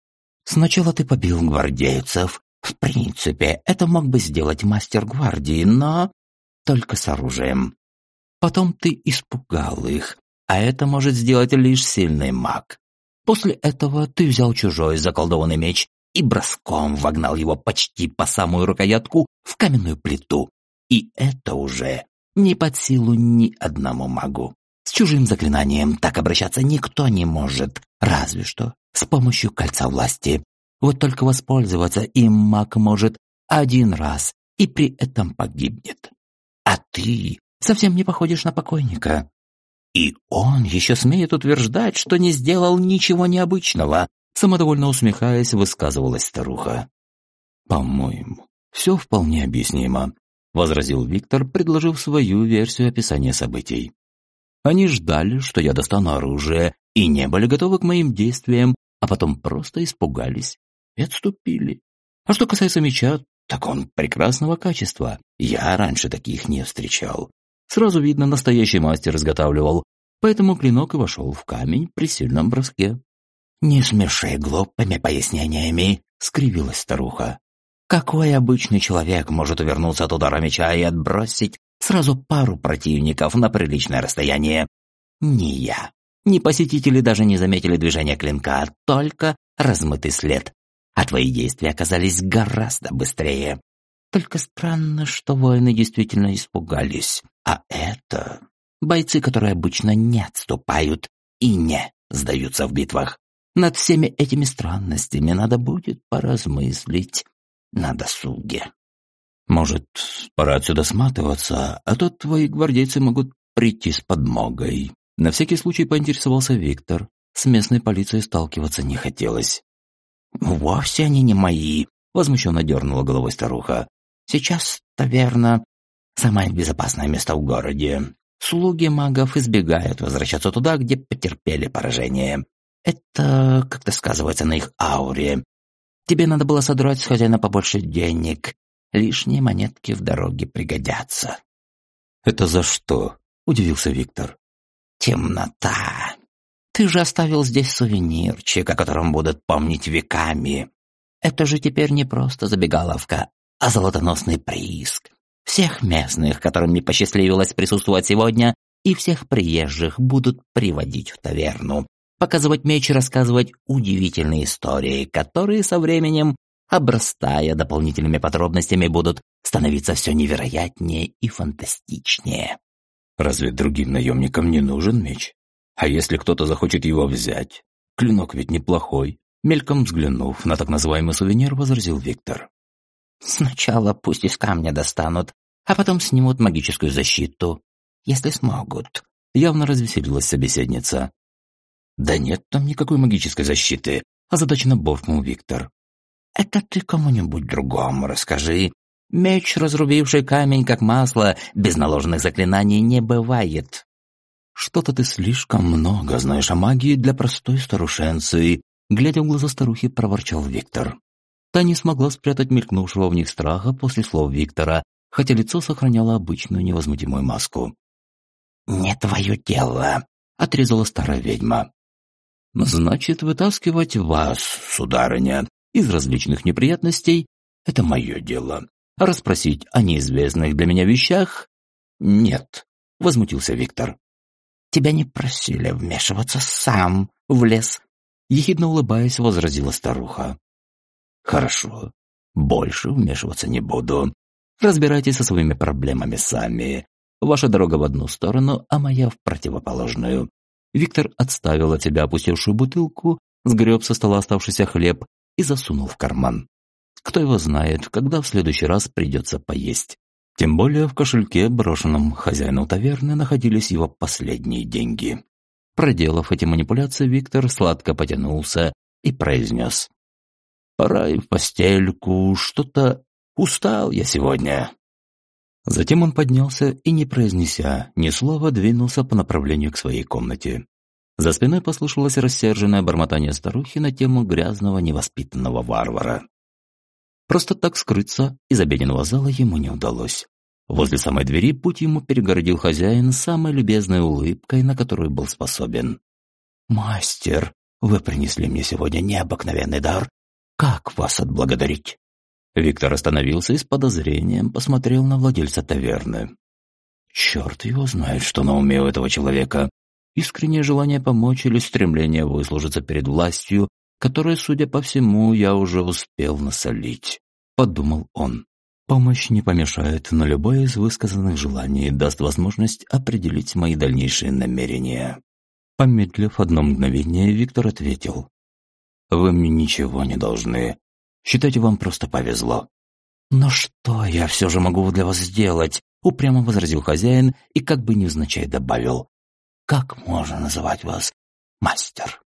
Сначала ты побил гвардейцев. В принципе, это мог бы сделать мастер гвардии, но только с оружием. Потом ты испугал их, а это может сделать лишь сильный маг. После этого ты взял чужой заколдованный меч и броском вогнал его почти по самую рукоятку в каменную плиту. И это уже не под силу ни одному магу. С чужим заклинанием так обращаться никто не может, разве что с помощью кольца власти. Вот только воспользоваться им маг может один раз и при этом погибнет. А ты совсем не походишь на покойника. И он еще смеет утверждать, что не сделал ничего необычного, самодовольно усмехаясь, высказывалась старуха. «По-моему, все вполне объяснимо», — возразил Виктор, предложив свою версию описания событий. Они ждали, что я достану оружие, и не были готовы к моим действиям, а потом просто испугались и отступили. А что касается меча, так он прекрасного качества. Я раньше таких не встречал. Сразу видно, настоящий мастер изготавливал, поэтому клинок и вошел в камень при сильном броске. «Не смеши глупыми пояснениями», — скривилась старуха. «Какой обычный человек может увернуться от удара меча и отбросить сразу пару противников на приличное расстояние? Не я. Ни посетители даже не заметили движения клинка, а только размытый след. А твои действия оказались гораздо быстрее. Только странно, что воины действительно испугались. А это бойцы, которые обычно не отступают и не сдаются в битвах. Над всеми этими странностями надо будет поразмыслить на досуге. Может, пора отсюда сматываться, а то твои гвардейцы могут прийти с подмогой. На всякий случай поинтересовался Виктор. С местной полицией сталкиваться не хотелось. «Вовсе они не мои», — возмущенно дернула головой старуха. «Сейчас таверна — самое безопасное место в городе. Слуги магов избегают возвращаться туда, где потерпели поражение. Это как-то сказывается на их ауре. Тебе надо было содрать с хозяина побольше денег. Лишние монетки в дороге пригодятся». «Это за что?» — удивился Виктор. «Темнота. Ты же оставил здесь сувенирчик, о котором будут помнить веками. Это же теперь не просто забегаловка, а золотоносный прииск. Всех местных, которым не посчастливилось присутствовать сегодня, и всех приезжих будут приводить в таверну, показывать меч и рассказывать удивительные истории, которые со временем, обрастая дополнительными подробностями, будут становиться все невероятнее и фантастичнее. Разве другим наемникам не нужен меч? А если кто-то захочет его взять? Клинок ведь неплохой. Мельком взглянув на так называемый сувенир, возразил Виктор. Сначала пусть из камня достанут, а потом снимут магическую защиту, если смогут. Явно развеселилась собеседница. «Да нет там никакой магической защиты», — озадаченно буркнул Виктор. «Это ты кому-нибудь другому расскажи. Меч, разрубивший камень как масло, без наложенных заклинаний не бывает. «Что-то ты слишком много знаешь о магии для простой старушенцы», глядя в глаза старухи, проворчал Виктор. Та не смогла спрятать мелькнувшего в них страха после слов Виктора, хотя лицо сохраняло обычную невозмутимую маску. не твое дело», — отрезала старая ведьма. «Значит, вытаскивать вас, сударыня, из различных неприятностей — это мое дело. А расспросить о неизвестных для меня вещах — нет», — возмутился Виктор. «Тебя не просили вмешиваться сам в лес», — ехидно улыбаясь, возразила старуха. «Хорошо, больше вмешиваться не буду. Разбирайтесь со своими проблемами сами. Ваша дорога в одну сторону, а моя в противоположную. Виктор отставил от себя опустевшую бутылку, сгреб со стола оставшийся хлеб и засунул в карман. Кто его знает, когда в следующий раз придется поесть. Тем более в кошельке, брошенном хозяину таверны, находились его последние деньги. Проделав эти манипуляции, Виктор сладко потянулся и произнес. «Пора и в постельку, что-то устал я сегодня». Затем он поднялся и, не произнеся ни слова, двинулся по направлению к своей комнате. За спиной послышалось рассерженное бормотание старухи на тему грязного невоспитанного варвара. Просто так скрыться из обеденного зала ему не удалось. Возле самой двери путь ему перегородил хозяин самой любезной улыбкой, на которую был способен. «Мастер, вы принесли мне сегодня необыкновенный дар. Как вас отблагодарить?» Виктор остановился и с подозрением посмотрел на владельца таверны. Черт его знает, что на уме у этого человека. Искреннее желание помочь или стремление выслужиться перед властью, которое, судя по всему, я уже успел насолить. Подумал он. Помощь не помешает, но любое из высказанных желаний даст возможность определить мои дальнейшие намерения. Помедлив одно мгновение, Виктор ответил. «Вы мне ничего не должны. Считайте, вам просто повезло». «Но что я все же могу для вас сделать?» — упрямо возразил хозяин и как бы невзначай добавил. «Как можно называть вас мастер?»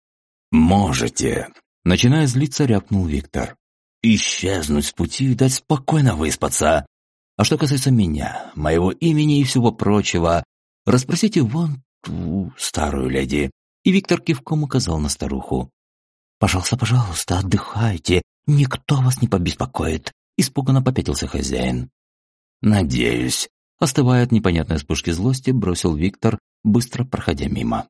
«Можете!» — начиная злиться, рявкнул Виктор. «Исчезнуть с пути и дать спокойно выспаться. А что касается меня, моего имени и всего прочего, расспросите вон ту старую леди». И Виктор кивком указал на старуху. «Пожалуйста, пожалуйста, отдыхайте, никто вас не побеспокоит», — испуганно попятился хозяин. «Надеюсь», — остывая от непонятной вспышки злости, бросил Виктор, быстро проходя мимо.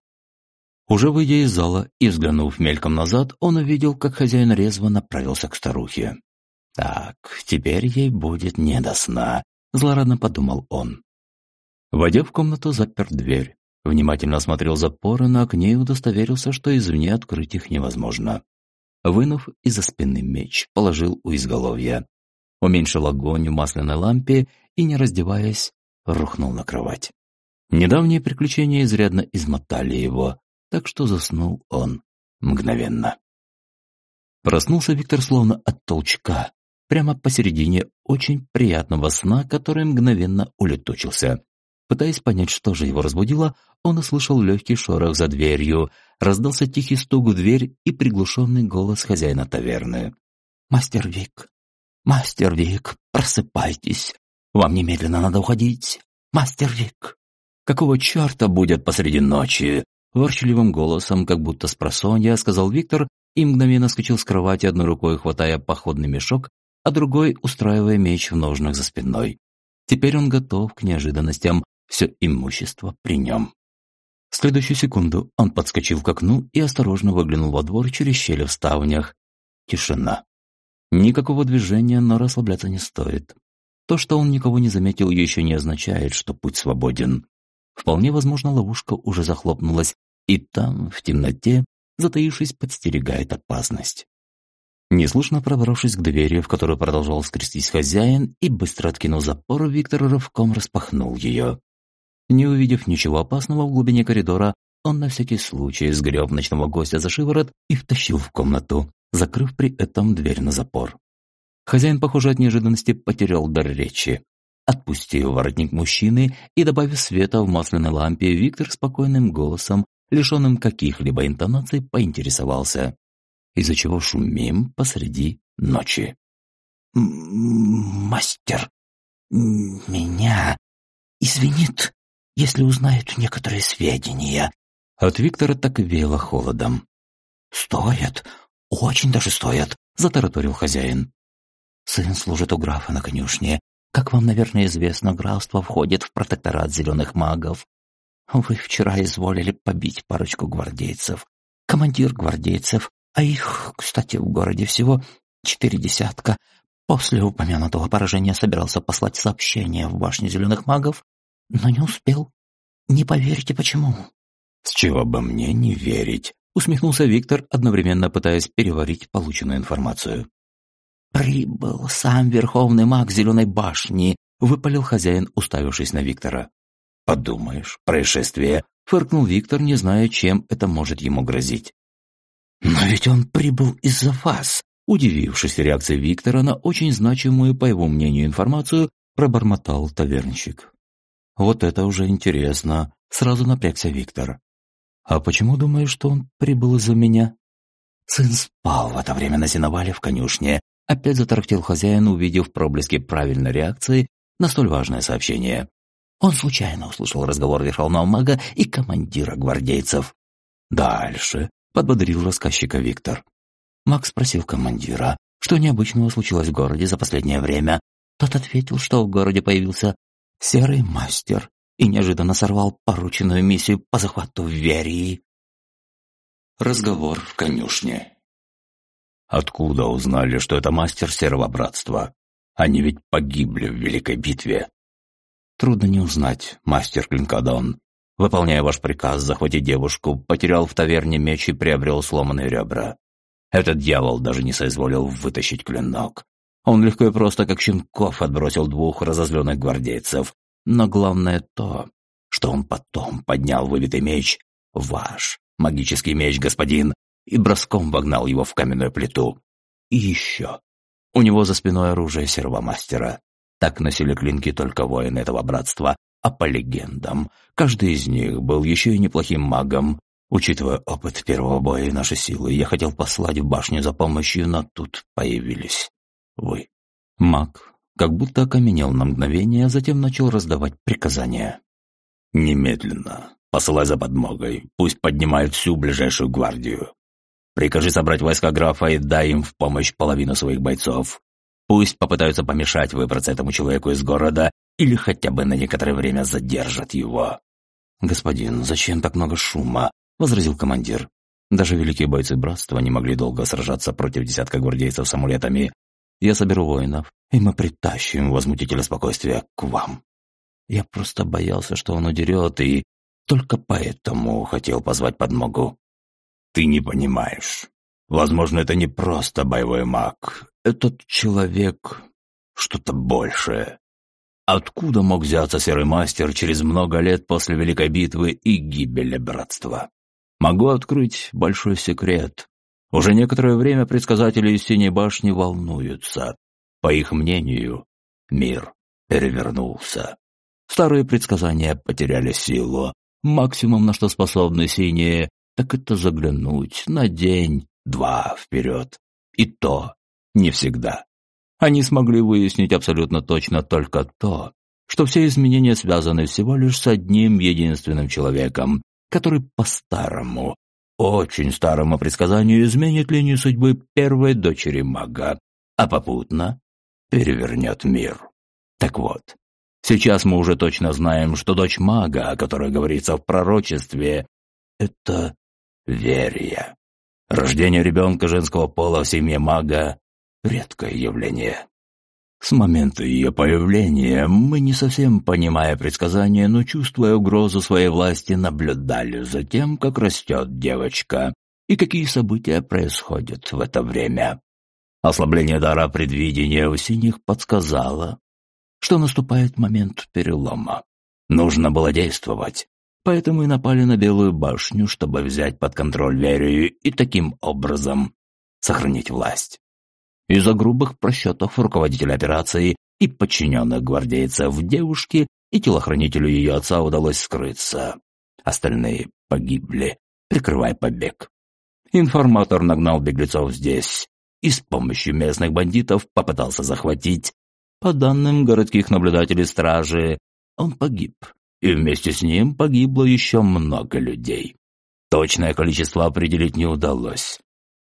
Уже выйдя из зала и взглянув мельком назад, он увидел, как хозяин резво направился к старухе. «Так, теперь ей будет не до сна», — злорадно подумал он. Войдя в комнату, запер дверь. Внимательно осмотрел запоры на окне и удостоверился, что извне открыть их невозможно. Вынув из-за спины меч, положил у изголовья. Уменьшил огонь в масляной лампе и, не раздеваясь, рухнул на кровать. Недавние приключения изрядно измотали его, так что заснул он мгновенно. Проснулся Виктор словно от толчка, прямо посередине очень приятного сна, который мгновенно улетучился. Пытаясь понять, что же его разбудило, он услышал легкий шорох за дверью, раздался тихий стук в дверь и приглушенный голос хозяина таверны. «Мастер Вик! Мастер Вик, просыпайтесь! Вам немедленно надо уходить! Мастер Вик!» «Какого черта будет посреди ночи?» Ворчливым голосом, как будто с просонья, сказал Виктор и мгновенно скочил с кровати, одной рукой хватая походный мешок, а другой устраивая меч в ножнах за спиной. Теперь он готов к неожиданностям, все имущество при нем. В следующую секунду он подскочил к окну и осторожно выглянул во двор через щели в ставнях. Тишина. Никакого движения, но расслабляться не стоит. То, что он никого не заметил, еще не означает, что путь свободен. Вполне возможно, ловушка уже захлопнулась, и там, в темноте, затаившись, подстерегает опасность. Неслышно пробравшись к двери, в которую продолжал скрестись хозяин, и быстро откинув запор, Виктор рывком распахнул ее. Не увидев ничего опасного в глубине коридора, он на всякий случай сгреб ночного гостя за шиворот и втащил в комнату, закрыв при этом дверь на запор. Хозяин, похоже, от неожиданности потерял дар речи. Отпустив воротник мужчины и добавив света в масляной лампе, Виктор спокойным голосом, лишенным каких-либо интонаций, поинтересовался, из-за чего шумим посреди ночи. «Мастер, меня извинит если узнают некоторые сведения». От Виктора так веяло холодом. «Стоят, очень даже стоят», — затараторил хозяин. «Сын служит у графа на конюшне. Как вам, наверное, известно, графство входит в протекторат зеленых магов. Вы вчера изволили побить парочку гвардейцев. Командир гвардейцев, а их, кстати, в городе всего четыре десятка. После упомянутого поражения собирался послать сообщение в башню зеленых магов, но не успел. Не поверите, почему. «С чего бы мне не верить?» — усмехнулся Виктор, одновременно пытаясь переварить полученную информацию. «Прибыл сам верховный маг Зеленой башни», — выпалил хозяин, уставившись на Виктора. «Подумаешь, происшествие», — фыркнул Виктор, не зная, чем это может ему грозить. «Но ведь он прибыл из-за вас», — удивившись реакцией Виктора на очень значимую, по его мнению, информацию, пробормотал тавернщик. «Вот это уже интересно», — сразу напрягся Виктор. «А почему думаешь, что он прибыл из-за меня?» Сын спал в это время на сеновале в конюшне. Опять затарахтел хозяин, увидев проблески правильной реакции на столь важное сообщение. Он случайно услышал разговор верховного мага и командира гвардейцев. «Дальше», — подбодрил рассказчика Виктор. Маг спросил командира, что необычного случилось в городе за последнее время. Тот ответил, что в городе появился серый мастер и неожиданно сорвал порученную миссию по захвату Верии. Разговор в конюшне. Откуда узнали, что это мастер Серого Братства? Они ведь погибли в Великой Битве. Трудно не узнать, мастер Клинкадон. Выполняя ваш приказ захватить девушку, потерял в таверне меч и приобрел сломанные ребра. Этот дьявол даже не соизволил вытащить клинок. Он легко и просто, как щенков, отбросил двух разозленных гвардейцев, но главное то, что он потом поднял выбитый меч, ваш магический меч, господин, и броском вогнал его в каменную плиту. И еще. У него за спиной оружие серого мастера. Так носили клинки только воины этого братства, а по легендам, каждый из них был еще и неплохим магом. Учитывая опыт первого боя и наши силы, я хотел послать в башню за помощью, но тут появились вы. Маг как будто окаменел на мгновение, а затем начал раздавать приказания. «Немедленно. Посылай за подмогой. Пусть поднимают всю ближайшую гвардию. Прикажи собрать войска графа и дай им в помощь половину своих бойцов. Пусть попытаются помешать выбраться этому человеку из города или хотя бы на некоторое время задержат его». «Господин, зачем так много шума?» — возразил командир. Даже великие бойцы братства не могли долго сражаться против десятка гвардейцев с амулетами, я соберу воинов, и мы притащим возмутителя спокойствия к вам. Я просто боялся, что он удерет, и только поэтому хотел позвать подмогу. Ты не понимаешь. Возможно, это не просто боевой маг. Этот человек — что-то большее. Откуда мог взяться Серый Мастер через много лет после Великой Битвы и гибели Братства? Могу открыть большой секрет. Уже некоторое время предсказатели из Синей башни волнуются. По их мнению, мир перевернулся. Старые предсказания потеряли силу. Максимум, на что способны синие, так это заглянуть на день-два вперед. И то не всегда. Они смогли выяснить абсолютно точно только то, что все изменения связаны всего лишь с одним единственным человеком, который по-старому очень старому предсказанию изменит линию судьбы первой дочери мага, а попутно перевернет мир. Так вот, сейчас мы уже точно знаем, что дочь мага, о которой говорится в пророчестве, это Верия. Рождение ребенка женского пола в семье мага – редкое явление. С момента ее появления мы, не совсем понимая предсказания, но чувствуя угрозу своей власти, наблюдали за тем, как растет девочка и какие события происходят в это время. Ослабление дара предвидения у синих подсказало, что наступает момент перелома. Нужно было действовать, поэтому и напали на Белую башню, чтобы взять под контроль Верию и таким образом сохранить власть. Из-за грубых просчетов руководителя операции и подчиненных гвардейцев девушке и телохранителю ее отца удалось скрыться. Остальные погибли, прикрывая побег. Информатор нагнал беглецов здесь и с помощью местных бандитов попытался захватить. По данным городских наблюдателей стражи, он погиб, и вместе с ним погибло еще много людей. Точное количество определить не удалось.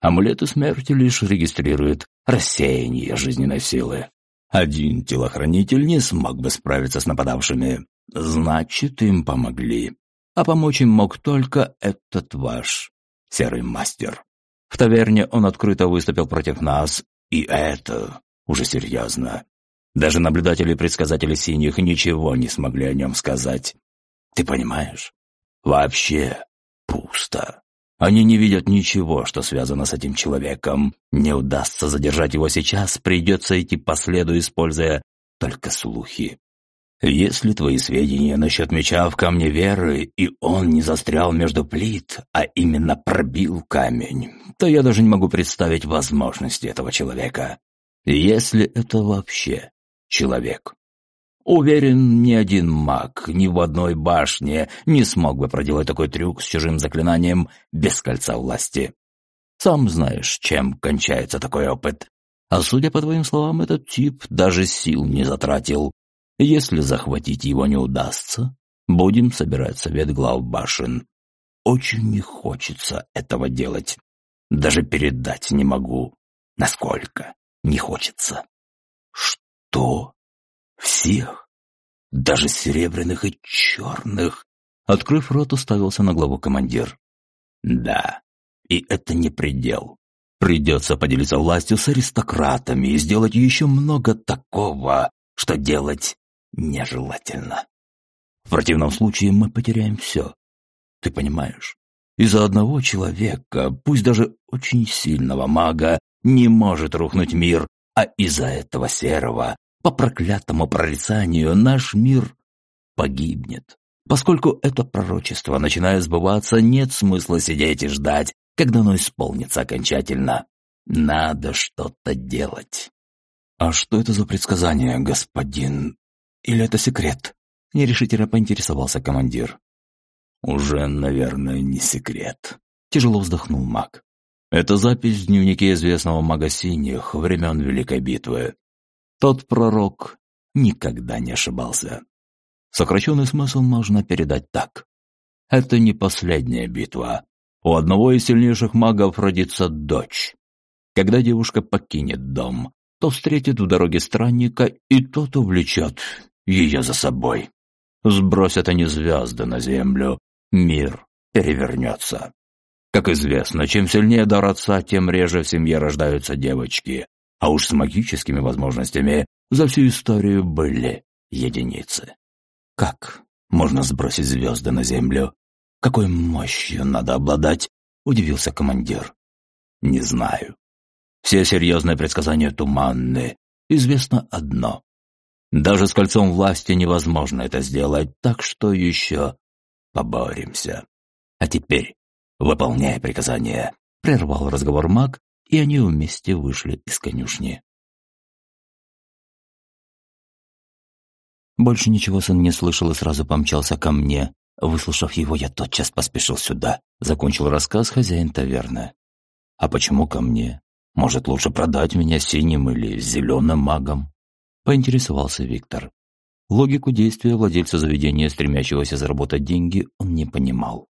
Амулеты смерти лишь регистрируют рассеяние жизненной силы. Один телохранитель не смог бы справиться с нападавшими. Значит, им помогли. а помочь им мог только этот ваш серый мастер. В таверне он открыто выступил против нас, и это уже серьезно. Даже наблюдатели и предсказатели синих ничего не смогли о нем сказать. Ты понимаешь? Вообще пусто. Они не видят ничего, что связано с этим человеком. Не удастся задержать его сейчас, придется идти по следу, используя только слухи. Если твои сведения насчет меча в камне веры, и он не застрял между плит, а именно пробил камень, то я даже не могу представить возможности этого человека. Если это вообще человек. Уверен, ни один маг ни в одной башне не смог бы проделать такой трюк с чужим заклинанием без кольца власти. Сам знаешь, чем кончается такой опыт. А судя по твоим словам, этот тип даже сил не затратил. Если захватить его не удастся, будем собирать совет глав башен. Очень не хочется этого делать. Даже передать не могу, насколько не хочется. Что? Всех? Даже серебряных и черных? Открыв рот, уставился на главу командир. Да, и это не предел. Придется поделиться властью с аристократами и сделать еще много такого, что делать нежелательно. В противном случае мы потеряем все. Ты понимаешь? Из-за одного человека, пусть даже очень сильного мага, не может рухнуть мир, а из-за этого серого по проклятому прорицанию наш мир погибнет. Поскольку это пророчество начинает сбываться, нет смысла сидеть и ждать, когда оно исполнится окончательно. Надо что-то делать. «А что это за предсказание, господин? Или это секрет?» Нерешительно поинтересовался командир. «Уже, наверное, не секрет», — тяжело вздохнул маг. «Это запись в дневнике известного мага синих времен Великой битвы. Тот пророк никогда не ошибался. Сокращенный смысл можно передать так. Это не последняя битва. У одного из сильнейших магов родится дочь. Когда девушка покинет дом, то встретит в дороге странника, и тот увлечет ее за собой. Сбросят они звезды на землю, мир перевернется. Как известно, чем сильнее дар отца, тем реже в семье рождаются девочки, а уж с магическими возможностями за всю историю были единицы. Как можно сбросить звезды на землю? Какой мощью надо обладать? Удивился командир. Не знаю. Все серьезные предсказания туманны. Известно одно. Даже с кольцом власти невозможно это сделать, так что еще поборемся. А теперь выполняй приказание. Прервал разговор маг и они вместе вышли из конюшни. Больше ничего сын не слышал и сразу помчался ко мне. Выслушав его, я тотчас поспешил сюда. Закончил рассказ хозяин таверны. «А почему ко мне? Может, лучше продать меня синим или зеленым магом?» Поинтересовался Виктор. Логику действия владельца заведения, стремящегося заработать деньги, он не понимал.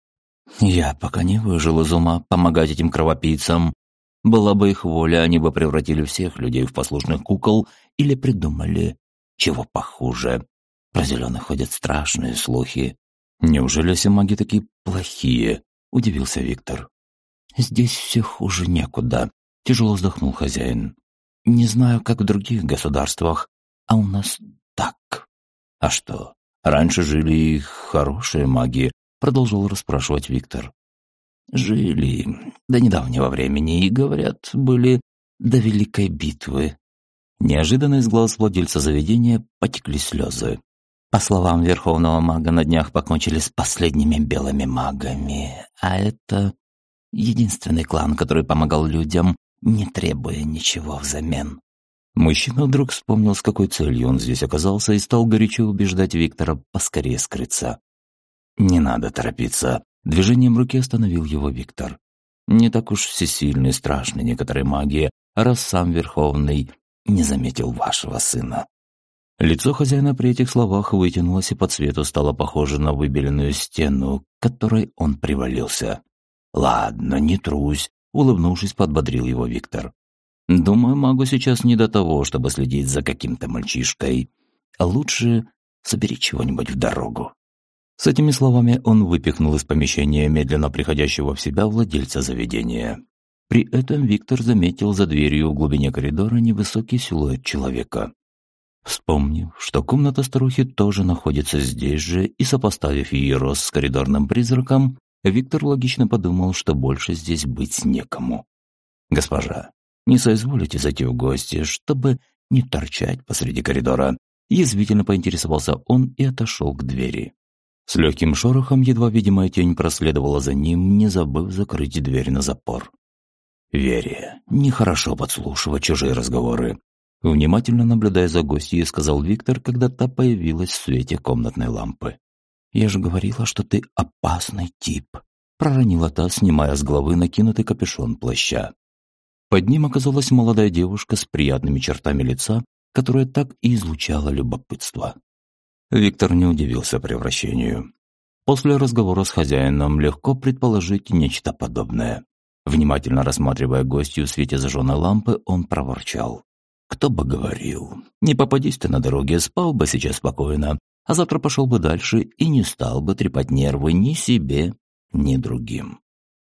«Я пока не выжил из ума помогать этим кровопийцам, была бы их воля, они бы превратили всех людей в послушных кукол или придумали чего похуже. Про зеленых ходят страшные слухи. Неужели все маги такие плохие? Удивился Виктор. Здесь все хуже некуда. Тяжело вздохнул хозяин. Не знаю, как в других государствах, а у нас так. А что, раньше жили и хорошие маги? Продолжил расспрашивать Виктор. Жили до недавнего времени и, говорят, были до Великой битвы. Неожиданно из глаз владельца заведения потекли слезы. По словам Верховного Мага, на днях покончили с последними белыми магами, а это единственный клан, который помогал людям, не требуя ничего взамен. Мужчина вдруг вспомнил, с какой целью он здесь оказался, и стал горячо убеждать Виктора поскорее скрыться. «Не надо торопиться», Движением руки остановил его Виктор. Не так уж всесильны и страшны некоторые маги, раз сам Верховный не заметил вашего сына. Лицо хозяина при этих словах вытянулось и по цвету стало похоже на выбеленную стену, к которой он привалился. «Ладно, не трусь», — улыбнувшись, подбодрил его Виктор. «Думаю, магу сейчас не до того, чтобы следить за каким-то мальчишкой. А лучше собери чего-нибудь в дорогу». С этими словами он выпихнул из помещения медленно приходящего в себя владельца заведения. При этом Виктор заметил за дверью в глубине коридора невысокий силуэт человека. Вспомнив, что комната старухи тоже находится здесь же, и сопоставив ее рост с коридорным призраком, Виктор логично подумал, что больше здесь быть некому. «Госпожа, не соизволите зайти в гости, чтобы не торчать посреди коридора?» Язвительно поинтересовался он и отошел к двери. С легким шорохом едва видимая тень проследовала за ним, не забыв закрыть дверь на запор. «Вере, нехорошо подслушивать чужие разговоры», внимательно наблюдая за гостьей, сказал Виктор, когда та появилась в свете комнатной лампы. «Я же говорила, что ты опасный тип», проронила та, снимая с головы накинутый капюшон плаща. Под ним оказалась молодая девушка с приятными чертами лица, которая так и излучала любопытство. Виктор не удивился превращению. После разговора с хозяином легко предположить нечто подобное. Внимательно рассматривая гостью в свете зажженной лампы, он проворчал. «Кто бы говорил, не попадись ты на дороге, спал бы сейчас спокойно, а завтра пошел бы дальше и не стал бы трепать нервы ни себе, ни другим.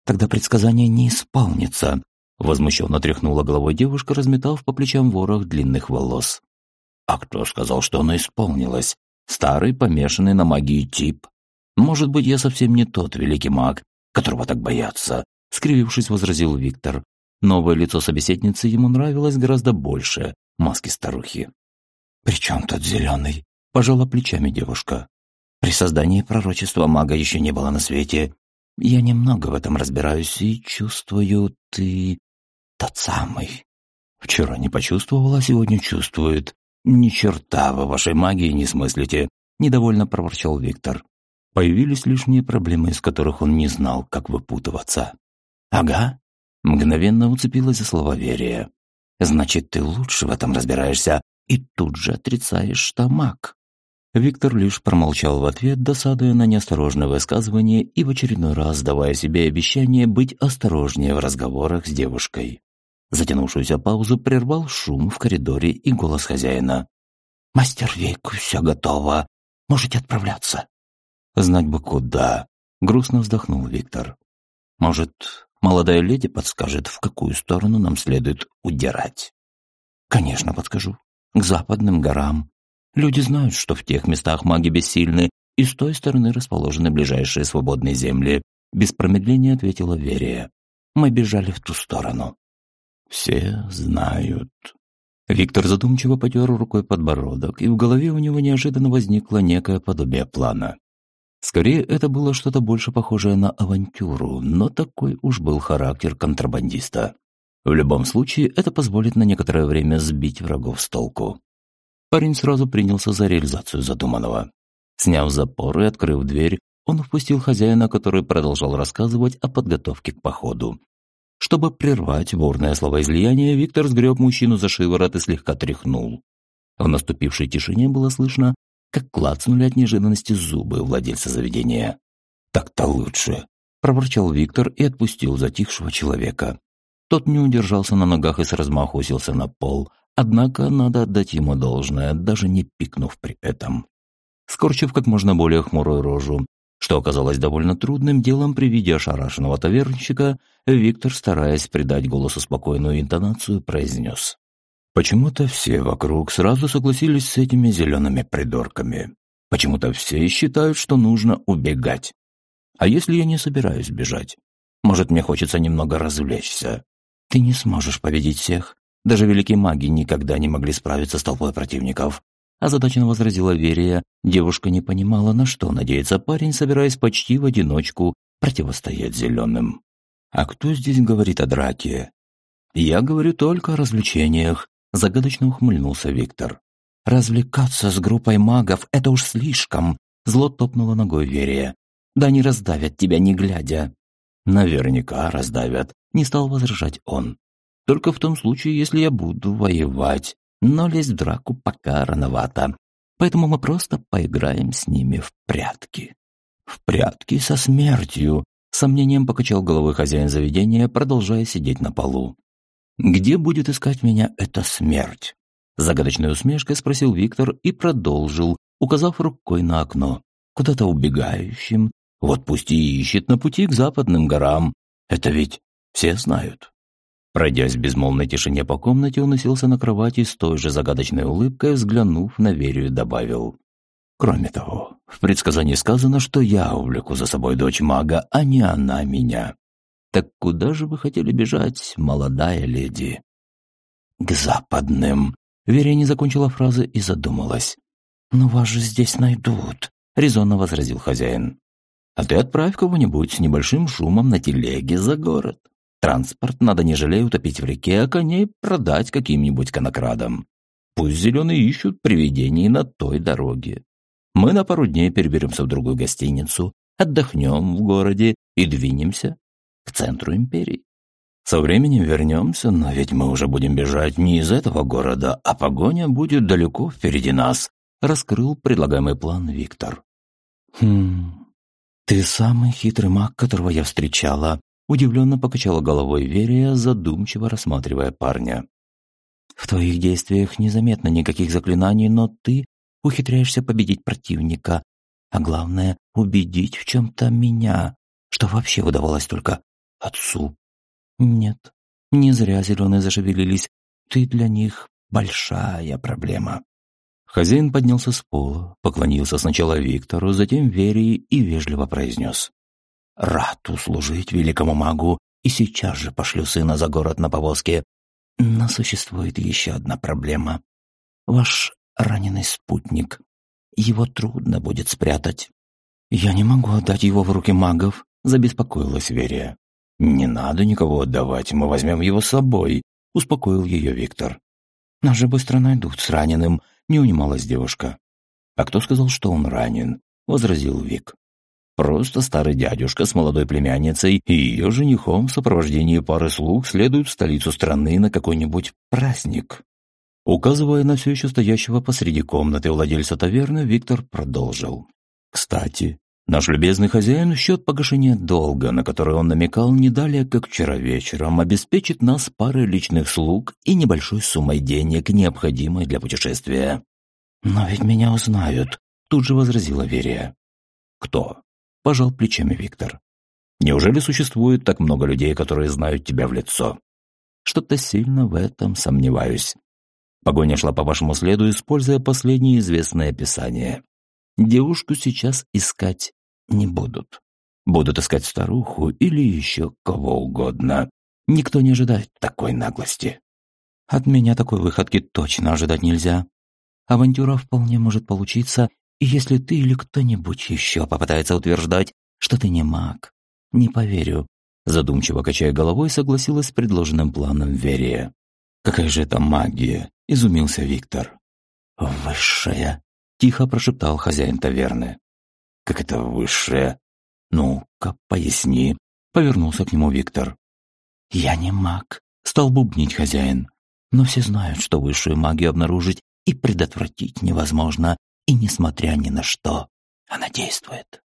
Тогда предсказание не исполнится», возмущенно тряхнула головой девушка, разметав по плечам ворох длинных волос. «А кто сказал, что оно исполнилось? Старый, помешанный на магии тип. Может быть, я совсем не тот великий маг, которого так боятся, скривившись, возразил Виктор. Новое лицо собеседницы ему нравилось гораздо больше маски старухи. «При чем тут зеленый?» – пожала плечами девушка. «При создании пророчества мага еще не было на свете. Я немного в этом разбираюсь и чувствую, ты тот самый. Вчера не почувствовала, а сегодня чувствует. «Ни черта вы вашей магии не смыслите», – недовольно проворчал Виктор. Появились лишние проблемы, из которых он не знал, как выпутываться. «Ага», – мгновенно уцепилась за слова Верия. «Значит, ты лучше в этом разбираешься и тут же отрицаешь, что маг». Виктор лишь промолчал в ответ, досадуя на неосторожное высказывание и в очередной раз давая себе обещание быть осторожнее в разговорах с девушкой. Затянувшуюся паузу прервал шум в коридоре и голос хозяина. «Мастер Вик, все готово. Можете отправляться». «Знать бы куда», — грустно вздохнул Виктор. «Может, молодая леди подскажет, в какую сторону нам следует удирать?» «Конечно, подскажу. К западным горам. Люди знают, что в тех местах маги бессильны, и с той стороны расположены ближайшие свободные земли», без промедления ответила Верия. «Мы бежали в ту сторону». Все знают. Виктор задумчиво потер рукой подбородок, и в голове у него неожиданно возникло некое подобие плана. Скорее, это было что-то больше похожее на авантюру, но такой уж был характер контрабандиста. В любом случае, это позволит на некоторое время сбить врагов с толку. Парень сразу принялся за реализацию задуманного. Сняв запор и открыв дверь, он впустил хозяина, который продолжал рассказывать о подготовке к походу, чтобы прервать бурное словоизлияние, Виктор сгреб мужчину за шиворот и слегка тряхнул. В наступившей тишине было слышно, как клацнули от неожиданности зубы владельца заведения. «Так-то лучше», – проворчал Виктор и отпустил затихшего человека. Тот не удержался на ногах и с размаху уселся на пол, однако надо отдать ему должное, даже не пикнув при этом. Скорчив как можно более хмурую рожу, что оказалось довольно трудным делом при виде ошарашенного тавернщика, Виктор, стараясь придать голосу спокойную интонацию, произнес. Почему-то все вокруг сразу согласились с этими зелеными придурками. Почему-то все считают, что нужно убегать. А если я не собираюсь бежать? Может, мне хочется немного развлечься? Ты не сможешь победить всех. Даже великие маги никогда не могли справиться с толпой противников озадаченно возразила Верия. Девушка не понимала, на что надеется парень, собираясь почти в одиночку противостоять зеленым. «А кто здесь говорит о драке?» «Я говорю только о развлечениях», – загадочно ухмыльнулся Виктор. «Развлекаться с группой магов – это уж слишком», – зло топнула ногой Верия. «Да они раздавят тебя, не глядя». «Наверняка раздавят», – не стал возражать он. «Только в том случае, если я буду воевать но лезть в драку пока рановато. Поэтому мы просто поиграем с ними в прятки. В прятки со смертью, сомнением покачал головой хозяин заведения, продолжая сидеть на полу. Где будет искать меня эта смерть? Загадочной усмешкой спросил Виктор и продолжил, указав рукой на окно. куда-то убегающим. Вот пусть и ищет на пути к западным горам. Это ведь все знают. Пройдясь в безмолвной тишине по комнате, он уселся на кровати с той же загадочной улыбкой, взглянув на Верию, добавил. «Кроме того, в предсказании сказано, что я увлеку за собой дочь мага, а не она меня. Так куда же вы хотели бежать, молодая леди?» «К западным». Верия не закончила фразы и задумалась. «Но вас же здесь найдут», — резонно возразил хозяин. «А ты отправь кого-нибудь с небольшим шумом на телеге за город. Транспорт надо не жалея утопить в реке, а коней продать каким-нибудь конокрадам. Пусть зеленые ищут привидений на той дороге. Мы на пару дней переберемся в другую гостиницу, отдохнем в городе и двинемся к центру империи. Со временем вернемся, но ведь мы уже будем бежать не из этого города, а погоня будет далеко впереди нас», — раскрыл предлагаемый план Виктор. «Хм, ты самый хитрый маг, которого я встречала», Удивленно покачала головой Верия, задумчиво рассматривая парня. «В твоих действиях незаметно никаких заклинаний, но ты ухитряешься победить противника, а главное — убедить в чем-то меня, что вообще удавалось только отцу. Нет, не зря зеленые зашевелились, ты для них большая проблема». Хозяин поднялся с пола, поклонился сначала Виктору, затем Верии и вежливо произнес рад услужить великому магу и сейчас же пошлю сына за город на повозке. Но существует еще одна проблема. Ваш раненый спутник. Его трудно будет спрятать. Я не могу отдать его в руки магов, забеспокоилась Верия. Не надо никого отдавать, мы возьмем его с собой, успокоил ее Виктор. Нас же быстро найдут с раненым, не унималась девушка. А кто сказал, что он ранен? возразил Вик. Просто старый дядюшка с молодой племянницей и ее женихом в сопровождении пары слуг следуют в столицу страны на какой-нибудь праздник. Указывая на все еще стоящего посреди комнаты владельца таверны, Виктор продолжил. «Кстати, наш любезный хозяин счет погашения долга, на который он намекал не далее, как вчера вечером, обеспечит нас парой личных слуг и небольшой суммой денег, необходимой для путешествия». «Но ведь меня узнают», — тут же возразила Верия. «Кто?» Пожал плечами Виктор. Неужели существует так много людей, которые знают тебя в лицо? Что-то сильно в этом сомневаюсь. Погоня шла по вашему следу, используя последнее известное описание. Девушку сейчас искать не будут. Будут искать старуху или еще кого угодно. Никто не ожидает такой наглости. От меня такой выходки точно ожидать нельзя. Авантюра вполне может получиться, и если ты или кто-нибудь еще попытается утверждать, что ты не маг, не поверю. Задумчиво качая головой, согласилась с предложенным планом Верия. «Какая же это магия?» – изумился Виктор. «Высшая», – тихо прошептал хозяин таверны. «Как это высшая? Ну-ка, поясни», – повернулся к нему Виктор. «Я не маг», – стал бубнить хозяин. «Но все знают, что высшую магию обнаружить и предотвратить невозможно, и, несмотря ни на что, она действует.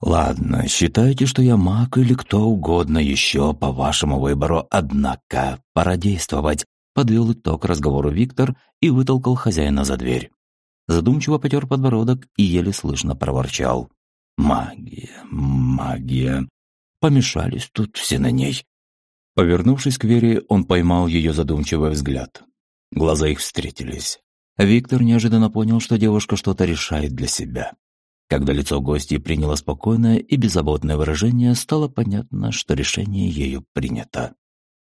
Ладно, считайте, что я маг или кто угодно еще по вашему выбору, однако пора действовать, подвел итог разговору Виктор и вытолкал хозяина за дверь. Задумчиво потер подбородок и еле слышно проворчал. «Магия, магия. Помешались тут все на ней». Повернувшись к Вере, он поймал ее задумчивый взгляд. Глаза их встретились. Виктор неожиданно понял, что девушка что-то решает для себя. Когда лицо гостей приняло спокойное и беззаботное выражение, стало понятно, что решение ею принято.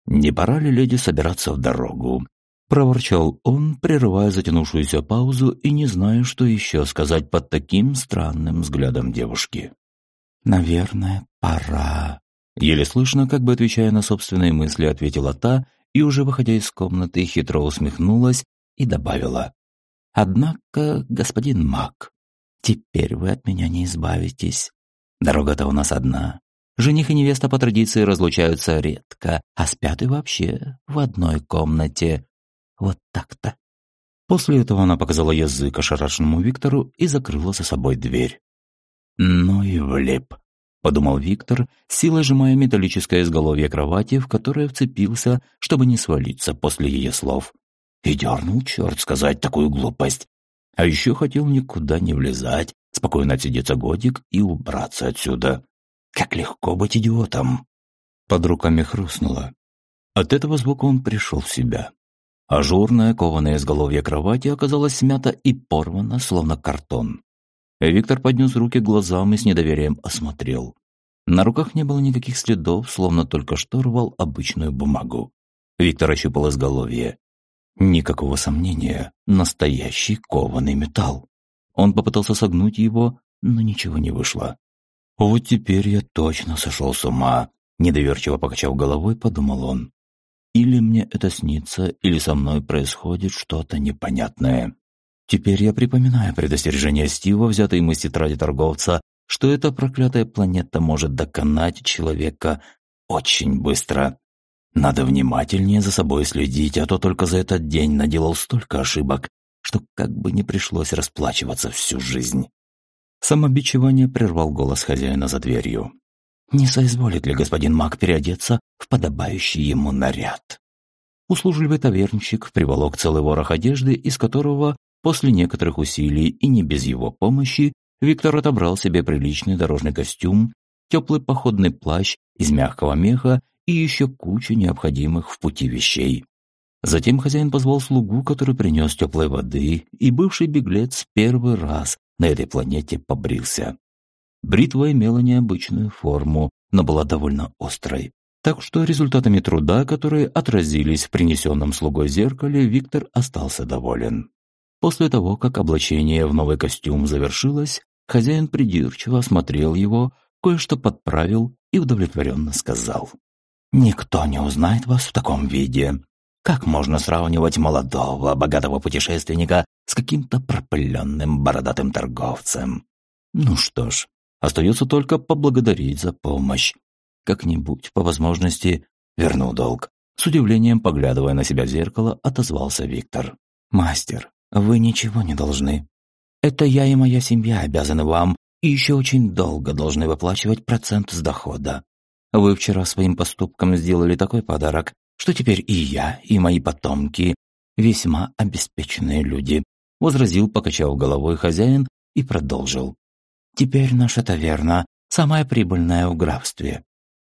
«Не пора ли леди собираться в дорогу?» Проворчал он, прерывая затянувшуюся паузу и не зная, что еще сказать под таким странным взглядом девушки. «Наверное, пора». Еле слышно, как бы отвечая на собственные мысли, ответила та и, уже выходя из комнаты, хитро усмехнулась и добавила. Однако, господин маг, теперь вы от меня не избавитесь. Дорога-то у нас одна. Жених и невеста по традиции разлучаются редко, а спят и вообще в одной комнате. Вот так-то. После этого она показала язык ошарашенному Виктору и закрыла за собой дверь. «Ну и влип», — подумал Виктор, силой сжимая металлическое изголовье кровати, в которое вцепился, чтобы не свалиться после ее слов. И дернул черт сказать такую глупость. А еще хотел никуда не влезать, спокойно отсидеться годик и убраться отсюда. Как легко быть идиотом. Под руками хрустнуло. От этого звука он пришел в себя. Ажурная, кованая изголовье кровати оказалась смята и порвана, словно картон. Виктор поднес руки к глазам и с недоверием осмотрел. На руках не было никаких следов, словно только что рвал обычную бумагу. Виктор ощупал изголовье. Никакого сомнения, настоящий кованый металл. Он попытался согнуть его, но ничего не вышло. «Вот теперь я точно сошел с ума», – недоверчиво покачав головой, подумал он. «Или мне это снится, или со мной происходит что-то непонятное». Теперь я припоминаю предостережение Стива, взятое им из тетради торговца, что эта проклятая планета может доконать человека очень быстро. Надо внимательнее за собой следить, а то только за этот день наделал столько ошибок, что как бы не пришлось расплачиваться всю жизнь. Самобичевание прервал голос хозяина за дверью. Не соизволит ли господин Мак переодеться в подобающий ему наряд? Услужливый тавернщик приволок целый ворох одежды, из которого, после некоторых усилий и не без его помощи, Виктор отобрал себе приличный дорожный костюм, теплый походный плащ из мягкого меха и еще кучу необходимых в пути вещей. Затем хозяин позвал слугу, который принес теплой воды, и бывший беглец первый раз на этой планете побрился. Бритва имела необычную форму, но была довольно острой. Так что результатами труда, которые отразились в принесенном слугой зеркале, Виктор остался доволен. После того, как облачение в новый костюм завершилось, хозяин придирчиво осмотрел его, кое-что подправил и удовлетворенно сказал. Никто не узнает вас в таком виде. Как можно сравнивать молодого, богатого путешественника с каким-то пропыленным бородатым торговцем? Ну что ж, остается только поблагодарить за помощь. Как-нибудь, по возможности, верну долг. С удивлением, поглядывая на себя в зеркало, отозвался Виктор. «Мастер, вы ничего не должны. Это я и моя семья обязаны вам, и еще очень долго должны выплачивать процент с дохода. Вы вчера своим поступком сделали такой подарок, что теперь и я, и мои потомки весьма обеспеченные люди», — возразил, покачав головой хозяин и продолжил. «Теперь наша таверна самая прибыльная в графстве.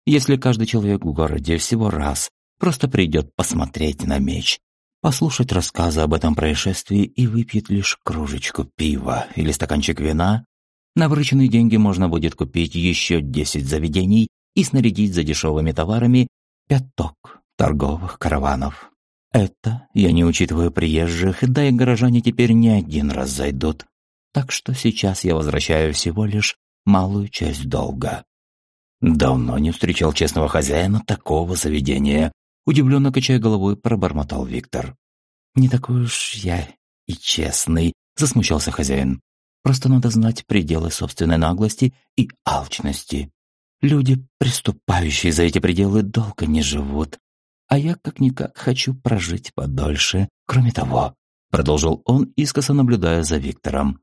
Если каждый человек в городе всего раз просто придет посмотреть на меч, послушать рассказы об этом происшествии и выпьет лишь кружечку пива или стаканчик вина, на вырученные деньги можно будет купить еще десять заведений и снарядить за дешевыми товарами пяток торговых караванов. Это я не учитываю приезжих, да и горожане теперь не один раз зайдут. Так что сейчас я возвращаю всего лишь малую часть долга. Давно не встречал честного хозяина такого заведения. Удивленно качая головой, пробормотал Виктор. «Не такой уж я и честный», — засмущался хозяин. «Просто надо знать пределы собственной наглости и алчности. Люди, приступающие за эти пределы, долго не живут. А я как-никак хочу прожить подольше. Кроме того, продолжил он, искоса наблюдая за Виктором,